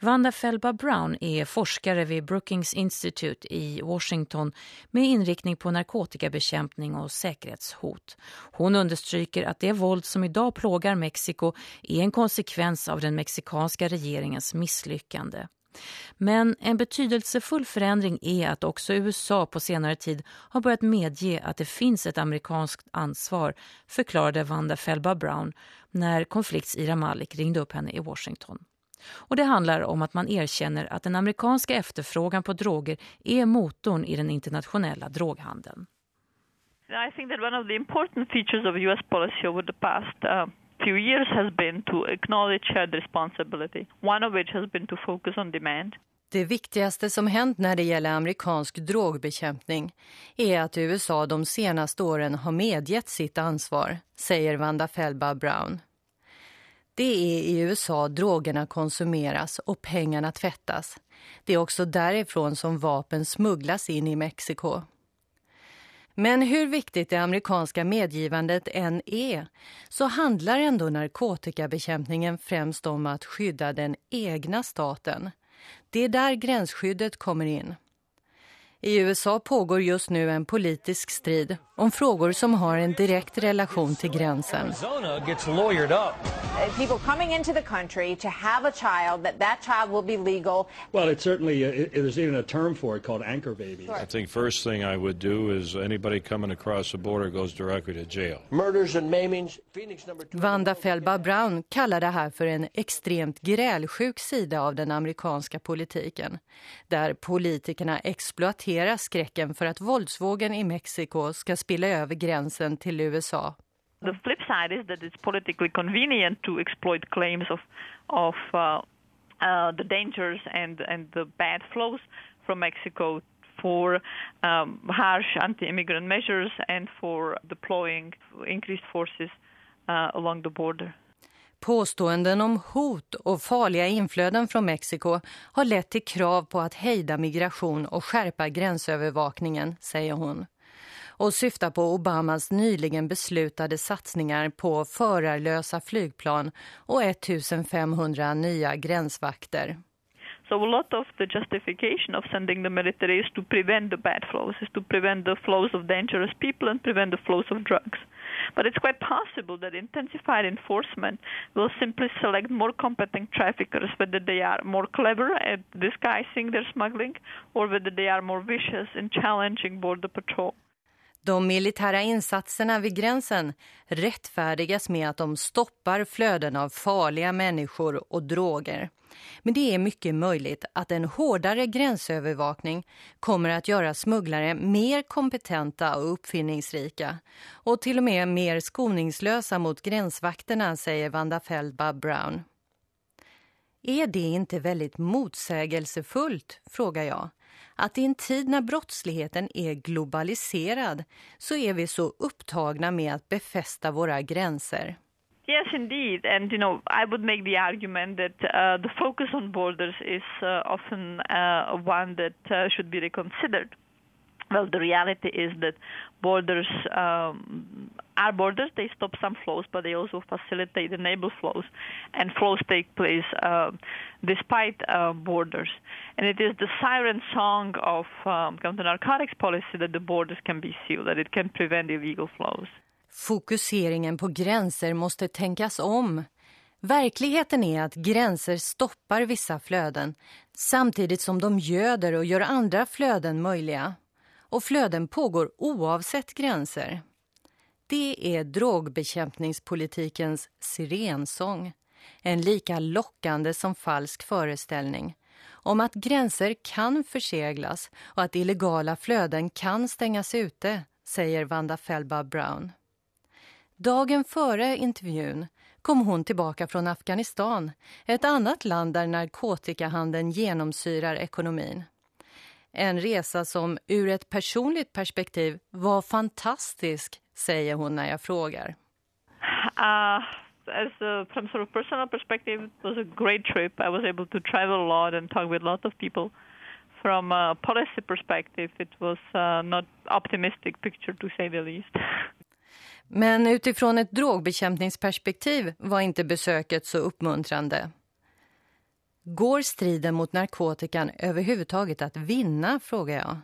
[SPEAKER 1] Wanda Felba Brown är forskare vid Brookings Institute i Washington med inriktning på narkotikabekämpning och säkerhetshot. Hon understryker att det våld som idag plågar Mexiko är en konsekvens av den mexikanska regeringens misslyckande. Men en betydelsefull förändring är att också USA på senare tid har börjat medge att det finns ett amerikanskt ansvar, förklarade Wanda Felba Brown när konflikts Ira Malik ringde upp henne i Washington. Och det handlar om att man erkänner att den amerikanska efterfrågan på droger är motorn i den internationella droghandeln.
[SPEAKER 20] I think that one of the important features of US policy over the past uh, few years has been to acknowledge shared responsibility. One of which has been to focus on demand.
[SPEAKER 21] Det viktigaste som hänt när det gäller amerikansk drogbekämpning är att USA de senaste åren har medgett sitt ansvar, säger Wanda Felba Brown. Det är i USA drogerna konsumeras och pengarna tvättas. Det är också därifrån som vapen smugglas in i Mexiko. Men hur viktigt det amerikanska medgivandet än är så handlar ändå narkotikabekämpningen främst om att skydda den egna staten. Det är där gränsskyddet kommer in. I USA pågår just nu en politisk strid om frågor som har en direkt relation till gränsen.
[SPEAKER 22] People coming into the country to have a child, that that child will be legal.
[SPEAKER 23] Well, it's certainly, uh, there's even a term for it called anchor baby.
[SPEAKER 24] I think first thing I would do is anybody coming across the border goes directly to jail.
[SPEAKER 22] Murders and maimings. Phoenix number two.
[SPEAKER 21] Vanda Felba Brown kallar det här för en extremt grälsjuk sida av den amerikanska politiken. Där politikerna exploaterar markera skräcken för att våldsvågen i Mexiko ska spilla över gränsen till USA.
[SPEAKER 20] The flip side is that it's politically convenient to exploit claims of of uh, uh, the dangers and and the bad flows from Mexico for um, harsh anti-immigrant measures and for deploying increased forces uh, along the border.
[SPEAKER 21] Påståenden om hot och farliga inflöden från Mexiko har lett till krav på att hejda migration och skärpa gränsövervakningen, säger hon. Och syftar på Obamas nyligen beslutade satsningar på förarlösa flygplan och 1500 nya gränsvakter.
[SPEAKER 20] So a lot of the justification of sending the military is to prevent the bad flows, is to prevent the flows of dangerous people and prevent the flows of drugs. But it's quite possible that intensified enforcement will simply select more competent traffickers, whether they are more clever at disguising their smuggling or whether they are more vicious in challenging border patrol.
[SPEAKER 21] De militära insatserna vid gränsen rättfärdigas med att de stoppar flöden av farliga människor och droger. Men det är mycket möjligt att en hårdare gränsövervakning kommer att göra smugglare mer kompetenta och uppfinningsrika och till och med mer skoningslösa mot gränsvakterna, säger Vanda Feldba Brown. Är det inte väldigt motsägelsefullt, frågar jag, att i en tid när brottsligheten är globaliserad så är vi så upptagna med att befästa våra gränser?
[SPEAKER 20] Yes, indeed. And, you know, I would make the argument that uh, the focus on borders is uh, often uh, one that uh, should be reconsidered. Well, the reality is that borders um, are borders. They stop some flows, but they also facilitate, enable flows. And flows take place uh, despite uh, borders. And it is the siren song of um, counter-narcotics policy that the borders can be sealed, that it can prevent illegal flows.
[SPEAKER 21] Fokuseringen på gränser måste tänkas om. Verkligheten är att gränser stoppar vissa flöden samtidigt som de göder och gör andra flöden möjliga. Och flöden pågår oavsett gränser. Det är drogbekämpningspolitikens sirensång. En lika lockande som falsk föreställning om att gränser kan förseglas och att illegala flöden kan stängas ute, säger Vanda Felba Brown. Dagen före intervjun kom hon tillbaka från Afghanistan, ett annat land där narkotikahandeln genomsyrar ekonomin. En resa som ur ett personligt perspektiv var fantastisk, säger hon när jag frågar.
[SPEAKER 20] Uh, as a, from sort of personal perspective, it was a great trip. I was able to travel a lot and talk with a lot of people. From a policy perspective, it was uh, not optimistic picture to say the least.
[SPEAKER 21] Men utifrån ett drogbekämpningsperspektiv var inte besöket så uppmuntrande. Går striden mot narkotikan överhuvudtaget att vinna, frågar jag.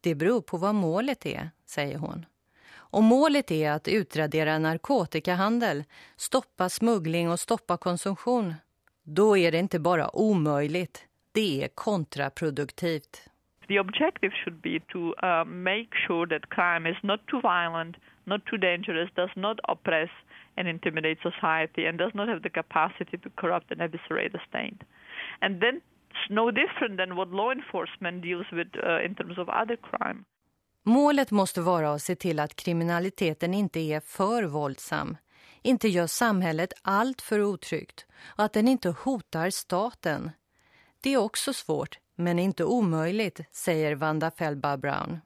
[SPEAKER 21] Det beror på vad målet är, säger hon. Och målet är att utradera narkotikahandel, stoppa smuggling och stoppa konsumtion. Då är det inte bara omöjligt, det det är kontraproduktivt.
[SPEAKER 20] The objective should be to uh, make sure that crime is not too violent, not too dangerous, does not oppress and intimidate society and does not have the capacity to corrupt and eviscerate the state. And then it's no different than what law enforcement deals with uh, in terms of other crime.
[SPEAKER 21] Målet måste vara att se till att kriminaliteten inte är för våldsam, inte gör samhället allt för otryggt och att den inte hotar staten. Det är också svårt, men inte omöjligt, säger Vanda Felba Brown.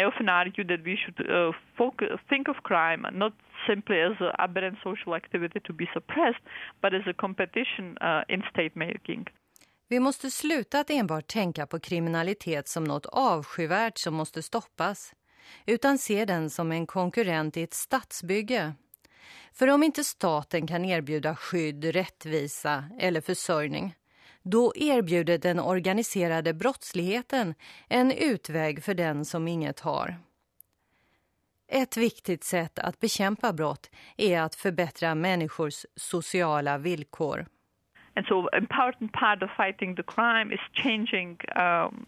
[SPEAKER 20] I often argue that we should uh, focus, think of crime not simply as an aberrant social activity to be suppressed, but as a competition uh, in state making.
[SPEAKER 21] Vi måste sluta att enbart tänka på kriminalitet som något avskyvärt som måste stoppas, utan se den som en konkurrent i ett stadsbygge. För om inte staten kan erbjuda skydd, rättvisa eller försörjning, då erbjuder den organiserade brottsligheten en utväg för den som inget har. Ett viktigt sätt att bekämpa brott är att förbättra människors sociala villkor.
[SPEAKER 20] And so important part of fighting the crime is changing um,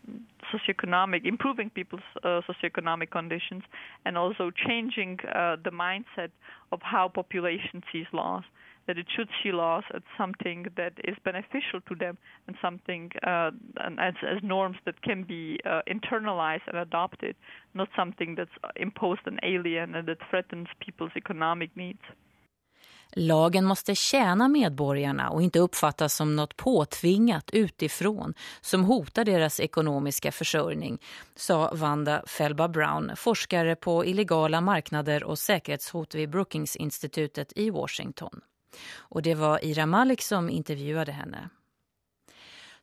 [SPEAKER 20] socioeconomic, improving people's uh, socioeconomic conditions and also changing uh, the mindset of how population sees laws. That it should see laws as something that is beneficial to them and something uh, as, as norms that can be uh, internalized and adopted, not something that's imposed on alien and that threatens people's economic needs.
[SPEAKER 1] Lagen måste tjäna medborgarna och inte uppfattas som något påtvingat utifrån som hotar deras ekonomiska försörjning, sa Vanda Felba Brown, forskare på illegala marknader och säkerhetshot vid Brookings-institutet i Washington. Och det var Ira Malik som intervjuade henne.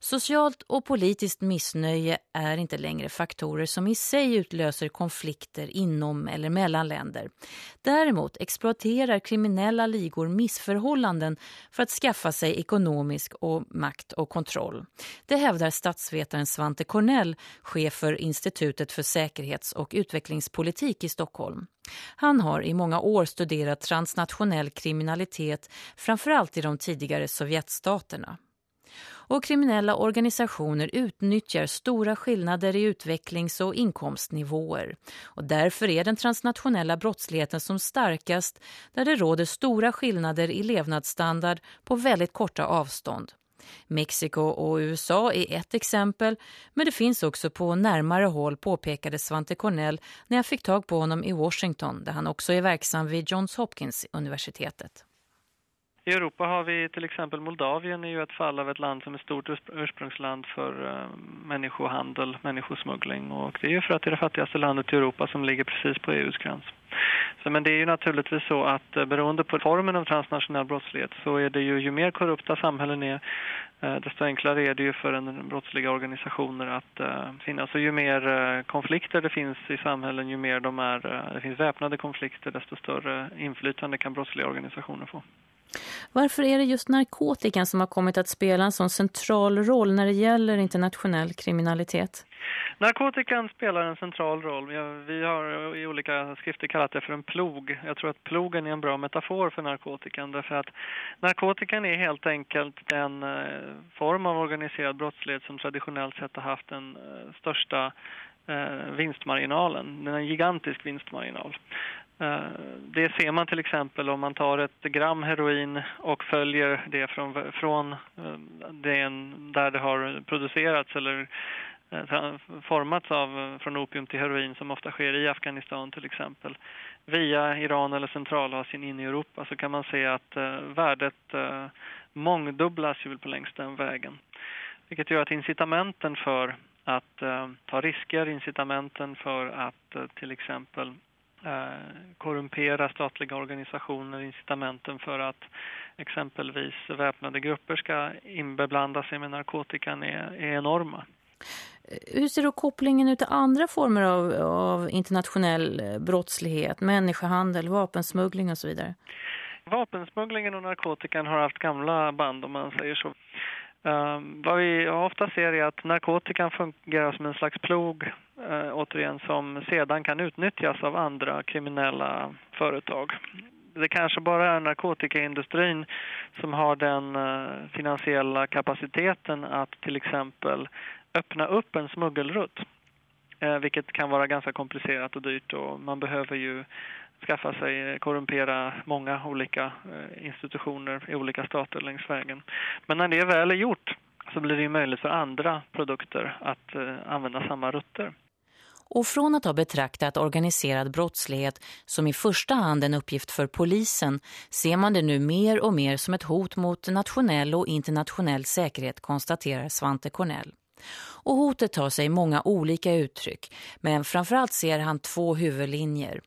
[SPEAKER 1] Socialt och politiskt missnöje är inte längre faktorer som i sig utlöser konflikter inom eller mellan länder. Däremot exploaterar kriminella ligor missförhållanden för att skaffa sig ekonomisk och makt och kontroll. Det hävdar statsvetaren Svante Cornell, chef för Institutet för säkerhets- och utvecklingspolitik i Stockholm. Han har i många år studerat transnationell kriminalitet, framförallt i de tidigare Sovjetstaterna och kriminella organisationer utnyttjar stora skillnader i utvecklings- och inkomstnivåer. Och därför är den transnationella brottsligheten som starkast där det råder stora skillnader i levnadsstandard på väldigt korta avstånd. Mexiko och USA är ett exempel, men det finns också på närmare håll påpekade Svante Cornell när jag fick tag på honom i Washington där han också är verksam vid Johns Hopkins universitetet.
[SPEAKER 25] I Europa har vi till exempel Moldavien är ju ett fall av ett land som är stort ursprungsland för eh, människohandel, människosmuggling och det är ju för att det är det fattigaste landet i Europa som ligger precis på EUs gräns. Så, men det är ju naturligtvis så att eh, beroende på formen av transnationell brottslighet så är det ju, ju mer korrupta samhällen är eh, desto enklare är det ju för en brottsliga organisationer att uh, finnas. Och ju mer uh, konflikter det finns i samhällen, ju mer de är, det finns väpnade konflikter, desto större inflytande kan brottsliga organisationer få.
[SPEAKER 1] Varför är det just narkotikan som har kommit att spela en sån central roll när det gäller internationell kriminalitet?
[SPEAKER 25] Narkotikan spelar en central roll. Vi har i olika skrifter kallat det för en plog. Jag tror att plogen är en bra metafor för narkotikan därför att narkotikan är helt enkelt en eh, form av organiserad brottslighet som traditionellt sett har haft den eh, största eh, största Den vinstmarginalen, en gigantisk vinstmarginal. Eh, det ser man till exempel om man tar ett gram heroin och följer det från, från eh, den där det har producerats eller eh, formats av från opium till heroin som ofta sker i Afghanistan till exempel via Iran eller Centralasien in i Europa så kan man se att värdet mångdubblas ju på längs den vägen. Vilket gör att incitamenten för att ta risker, incitamenten för att till exempel korrumpera statliga organisationer, incitamenten för att exempelvis väpnade grupper ska inbeblanda sig med narkotikan är, är enorma.
[SPEAKER 1] Hur ser då kopplingen ut till andra former av, av internationell eh, brottslighet, människohandel, vapensmuggling och så vidare?
[SPEAKER 25] Vapensmugglingen och narkotikan har haft gamla band om man säger så. Um, vad vi ofta ser är att narkotikan fungerar som en slags plog uh, återigen som sedan kan utnyttjas av andra kriminella företag. det kanske bara är narkotikaindustrin som har den uh, finansiella kapaciteten att till exempel öppna upp en smuggelrutt. Uh, vilket kan vara ganska komplicerat och dyrt och man behöver ju skaffa sig, eh, korrumpera många olika eh, institutioner i olika stater längs vägen. Men när det väl är gjort så blir det möjligt för andra produkter att eh, använda samma rutter.
[SPEAKER 1] Och från att ha betraktat organiserad brottslighet som i första hand en uppgift för polisen ser man det nu mer och mer som ett hot mot nationell och internationell säkerhet, konstaterar Svante Cornell. Och hotet tar sig många olika uttryck, men framförallt ser han två huvudlinjer.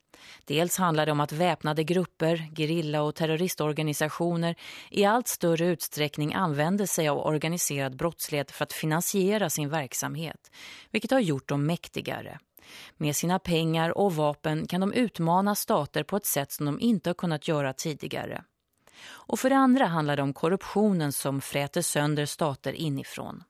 [SPEAKER 1] Dels handlar det om att väpnade grupper, gerilla- och terroristorganisationer i allt större utsträckning använder sig av organiserad brottslighet för att finansiera sin verksamhet, vilket har gjort dem mäktigare. Med sina pengar och vapen kan de utmana stater på ett sätt som de inte har kunnat göra tidigare. Och för det andra handlar det om korruptionen som fräter sönder stater inifrån.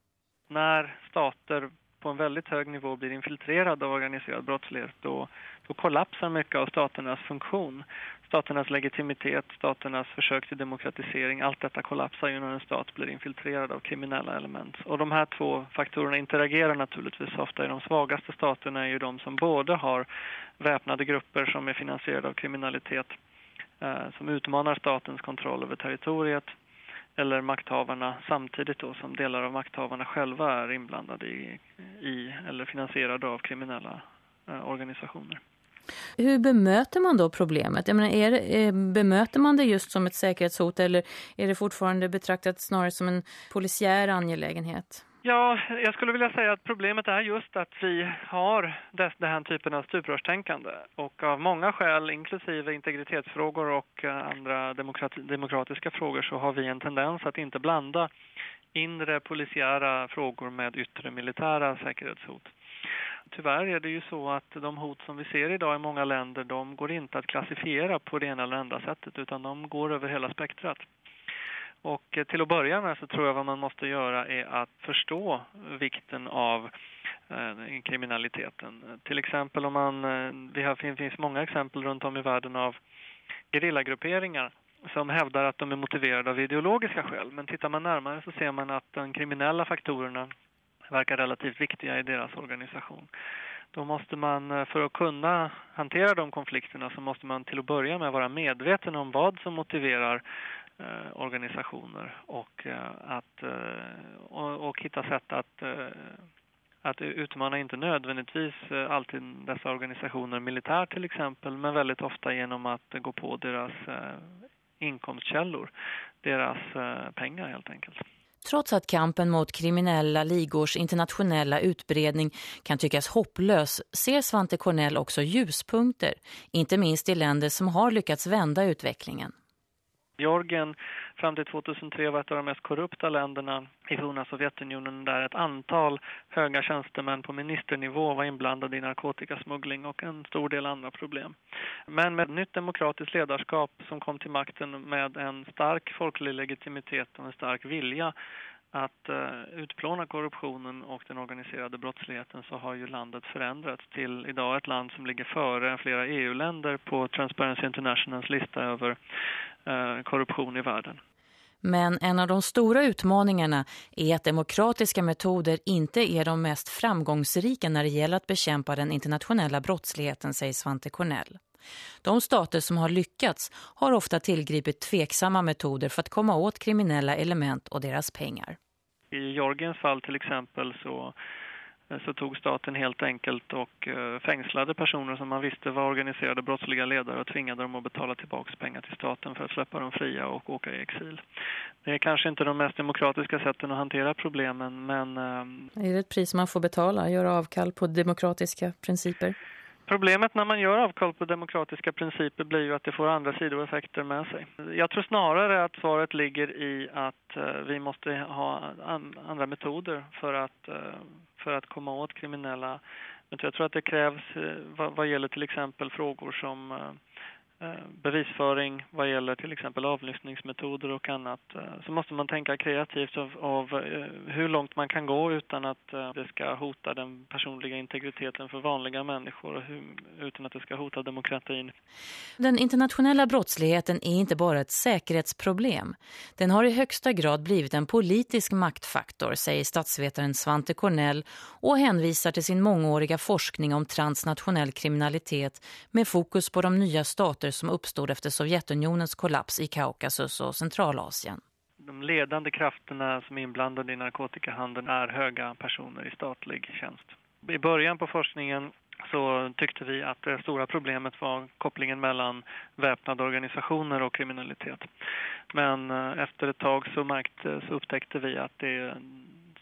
[SPEAKER 25] När stater på en väldigt hög nivå blir infiltrerad av organiserad brottslighet då, då kollapsar mycket av staternas funktion staternas legitimitet, staternas försök till demokratisering, allt detta kollapsar ju när en stat blir infiltrerad av kriminella element. Och de här två faktorerna interagerar naturligtvis ofta. I de svagaste staterna är ju de som både har väpnade grupper som är finansierade av kriminalitet, eh, som utmanar statens kontroll över territoriet, eller makthavarna samtidigt då som delar av makthavarna själva är inblandade i, i eller finansierade av kriminella eh, organisationer.
[SPEAKER 1] Hur bemöter man då problemet? Jag menar, är eh, bemöter man det just som ett säkerhetshot eller är det fortfarande betraktat snarare som en polisiär angelägenhet?
[SPEAKER 25] Ja, jag skulle vilja säga att problemet är just att vi har den här typen av stuprörstänkande. Och av många skäl, inklusive integritetsfrågor och eh, andra demokrati, demokratiska frågor, så har vi en tendens att inte blanda inre polisiära frågor med yttre militära säkerhetshot tyvärr är det ju så att de hot som vi ser idag i många länder, de går inte att klassifiera på det ena eller andra sättet utan de går över hela spektrat. Och eh, till att börja med så tror jag vad man måste göra är att förstå vikten av eh, kriminaliteten. Till exempel om man, eh, det finns många exempel runt om i världen av gerillagrupperingar som hävdar att de är motiverade av ideologiska skäl. Men tittar man närmare så ser man att de kriminella faktorerna verkar relativt viktiga i deras organisation. Då måste man, eh, för att kunna hantera de konflikterna så måste man till att börja med vara medveten om vad som motiverar Eh, organisationer och, eh, att, eh, och, och, hitta sätt att, eh, att utmana inte nödvändigtvis eh, alltid dessa organisationer militärt till exempel men väldigt ofta genom att gå på deras eh, inkomstkällor, deras eh, pengar helt enkelt.
[SPEAKER 1] Trots att kampen mot kriminella ligors internationella utbredning kan tyckas hopplös ser Svante Cornell också ljuspunkter, inte minst i länder som har lyckats vända utvecklingen.
[SPEAKER 25] Georgien fram till 2003 var ett av de mest korrupta länderna i forna Sovjetunionen där ett antal höga tjänstemän på ministernivå var inblandade i narkotikasmuggling och en stor del andra problem. Men med ett nytt demokratiskt ledarskap som kom till makten med en stark folklig legitimitet och en stark vilja att eh, utplåna korruptionen och den organiserade brottsligheten så har ju landet förändrats till idag ett land som ligger före flera EU-länder på Transparency Internationals lista över eh, korruption i världen.
[SPEAKER 1] Men en av de stora utmaningarna är att demokratiska metoder inte är de mest framgångsrika när det gäller att bekämpa den internationella brottsligheten, säger Svante Cornell. De stater som har lyckats har ofta tillgripit tveksamma metoder för att komma åt kriminella element och deras pengar.
[SPEAKER 25] I Georgiens fall till exempel så så tog staten helt enkelt och eh, fängslade personer som man visste var organiserade brottsliga ledare och tvingade dem att betala tillbaka pengar till staten för att släppa dem fria och åka i exil. Det är kanske inte de mest demokratiska sätten att hantera problemen men...
[SPEAKER 1] Eh, är det ett pris man får betala, göra avkall på demokratiska principer?
[SPEAKER 25] Problemet när man gör avkall på demokratiska principer blir ju att det får andra sidoeffekter med sig. Jag tror snarare att svaret ligger i att eh, vi måste ha andra metoder för att eh, för att komma åt kriminella. Men jag tror att det krävs eh, vad, gäller till exempel frågor som Eh, bevisföring vad gäller till exempel avlyssningsmetoder och annat eh, så måste man tänka kreativt av, av eh, hur långt man kan gå utan att det ska hota den personliga integriteten för vanliga människor och hur, utan att det ska hota demokratin.
[SPEAKER 1] Den internationella brottsligheten är inte bara ett säkerhetsproblem. Den har i högsta grad blivit en politisk maktfaktor, säger statsvetaren Svante Cornell och hänvisar till sin mångåriga forskning om transnationell kriminalitet med fokus på de nya stater konflikter som uppstod efter Sovjetunionens kollaps i Kaukasus och Centralasien.
[SPEAKER 25] De ledande krafterna som är inblandade i narkotikahandeln är höga personer i statlig tjänst. I början på forskningen så tyckte vi att det stora problemet var kopplingen mellan väpnade organisationer och kriminalitet. Men eh, efter ett tag så, märkte, eh, så upptäckte vi att det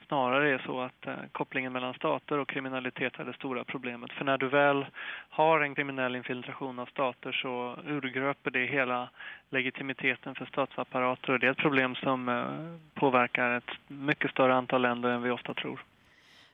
[SPEAKER 25] snarare är så att eh, kopplingen mellan stater och kriminalitet är det stora problemet. För när du väl har en kriminell infiltration av stater så urgröper det hela legitimiteten för statsapparater och det är ett problem som eh, påverkar ett mycket större antal länder än vi ofta tror.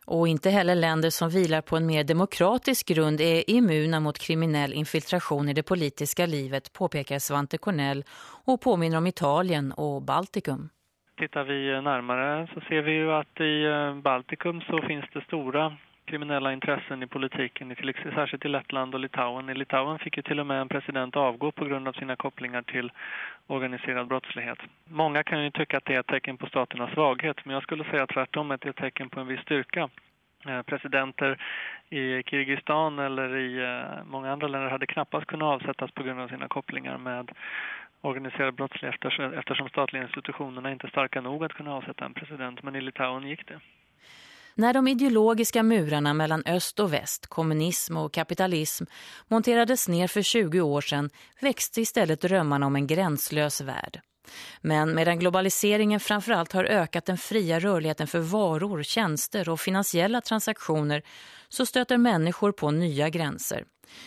[SPEAKER 1] Och inte heller länder som vilar på en mer demokratisk grund är immuna mot kriminell infiltration i det politiska livet, påpekar Svante Cornell och påminner om Italien och Baltikum.
[SPEAKER 25] Tittar vi närmare så ser vi ju att i eh, Baltikum så finns det stora kriminella intressen i politiken, särskilt i Lettland och Litauen. I Litauen fick ju till och med en president avgå på grund av sina kopplingar till organiserad brottslighet. Många kan ju tycka att det är ett tecken på staternas svaghet, men jag skulle säga tvärtom att det är ett tecken på en viss styrka. Eh, presidenter i Kyrgyzstan eller i eh, många andra länder hade knappast kunnat avsättas på grund av sina kopplingar med organiserad brottslighet eftersom statliga institutionerna inte är starka nog att kunna avsätta en president. Men i Litauen gick det.
[SPEAKER 1] När de ideologiska murarna mellan öst och väst, kommunism och kapitalism monterades ner för 20 år sedan växte istället drömmarna om en gränslös värld. Men medan globaliseringen framförallt har ökat den fria rörligheten för varor, tjänster och finansiella transaktioner så stöter människor på nya gränser.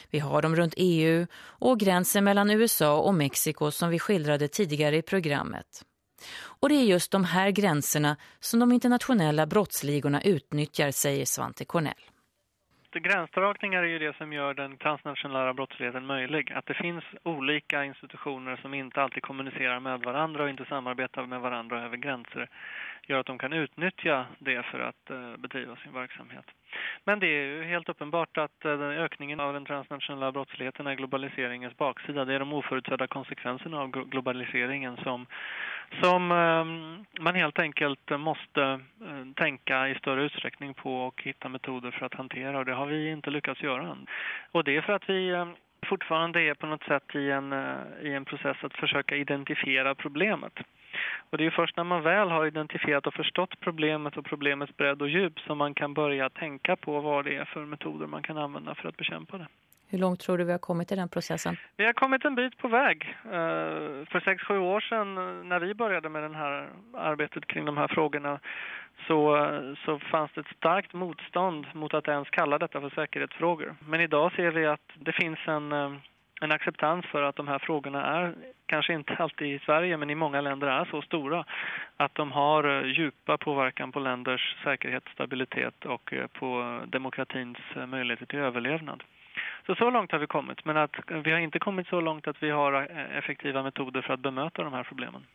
[SPEAKER 1] Vi har dem runt EU och gränsen mellan USA och Mexiko som vi skildrade tidigare i programmet. Och det är just de här gränserna som de internationella brottsligorna utnyttjar, säger Svante Cornell.
[SPEAKER 25] Gränsdragningar är ju det som gör den transnationella brottsligheten möjlig. Att det finns olika institutioner som inte alltid kommunicerar med varandra och inte samarbetar med varandra över gränser gör att de kan utnyttja det för att eh, bedriva sin verksamhet. Men det är ju helt uppenbart att eh, ökningen av den transnationella brottsligheten är globaliseringens baksida. Det är de oförutsedda konsekvenserna av globaliseringen som, som ehm, man helt enkelt måste eh, tänka i större utsträckning på och hitta metoder för att hantera. Och det har vi inte lyckats göra än. Och det är för att vi ehm, fortfarande är på något sätt i en, eh, i en process att försöka identifiera problemet. Och det är först när man väl har identifierat och förstått problemet och problemets bredd och djup som man kan börja tänka på vad det är för metoder man kan använda för att bekämpa det.
[SPEAKER 1] Hur långt tror du vi har kommit i den processen?
[SPEAKER 25] Vi har kommit en bit på väg. Eh, för sex sju år sedan eh, när vi började med det här arbetet kring de här frågorna så, eh, så fanns det ett starkt motstånd mot att ens kalla detta för säkerhetsfrågor. Men idag ser vi att det finns en en acceptans för att de här frågorna är, kanske inte alltid i Sverige men i många länder är så stora att de har djupa påverkan på länders säkerhet, stabilitet och på demokratins möjligheter till överlevnad. Så så långt har vi kommit, men att vi har inte kommit så långt att vi har eh, effektiva metoder för att bemöta de här problemen.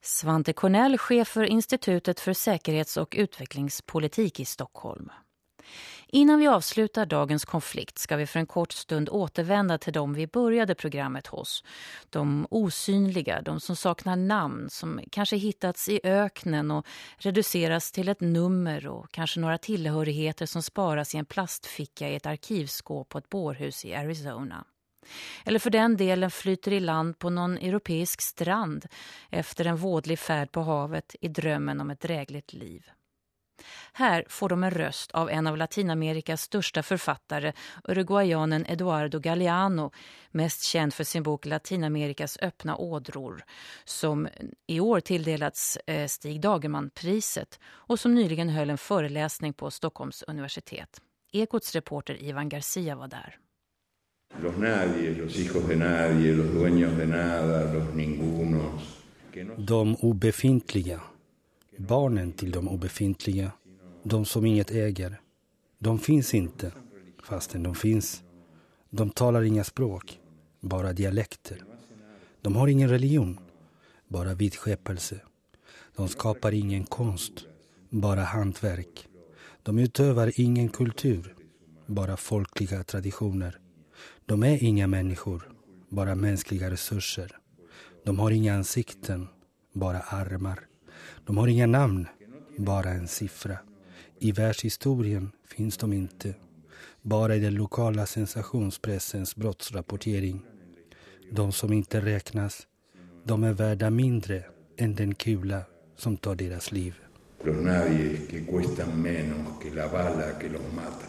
[SPEAKER 1] Svante Cornell, chef för Institutet för säkerhets- och utvecklingspolitik i Stockholm. Innan vi avslutar dagens konflikt ska vi för en kort stund återvända till dem vi började programmet hos. De osynliga, de som saknar namn, som kanske hittats i öknen och reduceras till ett nummer och kanske några tillhörigheter som sparas i en plastficka i ett arkivskåp på ett bårhus i Arizona. Eller för den delen flyter i land på någon europeisk strand efter en vådlig färd på havet i drömmen om ett drägligt liv. Här får de en röst av en av Latinamerikas största författare, uruguayanen Eduardo Galeano, mest känd för sin bok Latinamerikas öppna ådror, som i år tilldelats eh, Stig Dagerman-priset och som nyligen höll en föreläsning på Stockholms universitet. Ekots reporter Ivan Garcia var där.
[SPEAKER 26] Los nadie, los hijos de nadie, los dueños de nada, los ningunos.
[SPEAKER 27] De obefintliga Barnen till de obefintliga, de som inget äger. De finns inte, fastän de finns. De talar inga språk, bara dialekter. De har ingen religion, bara vidskepelse. De skapar ingen konst, bara hantverk. De utövar ingen kultur, bara folkliga traditioner. De är inga människor, bara mänskliga resurser. De har inga ansikten, bara armar. De har inga namn, bara en siffra. I världshistorien finns de inte. Bara i den lokala sensationspressens brottsrapportering. De som inte räknas, de är värda mindre än den kula som tar deras liv.
[SPEAKER 26] Los nadie que cuestan menos que la bala que los mata.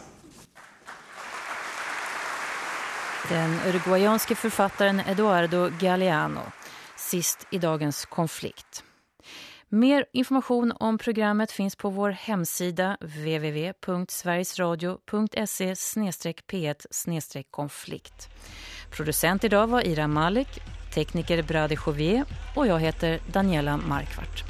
[SPEAKER 1] Den uruguayanske författaren Eduardo Galeano, sist i dagens konflikt. Mer information om programmet finns på vår hemsida www.sverigesradio.se p1 konflikt. Producent idag var Ira Malik, tekniker Brady Chauvier och jag heter Daniela Markvart.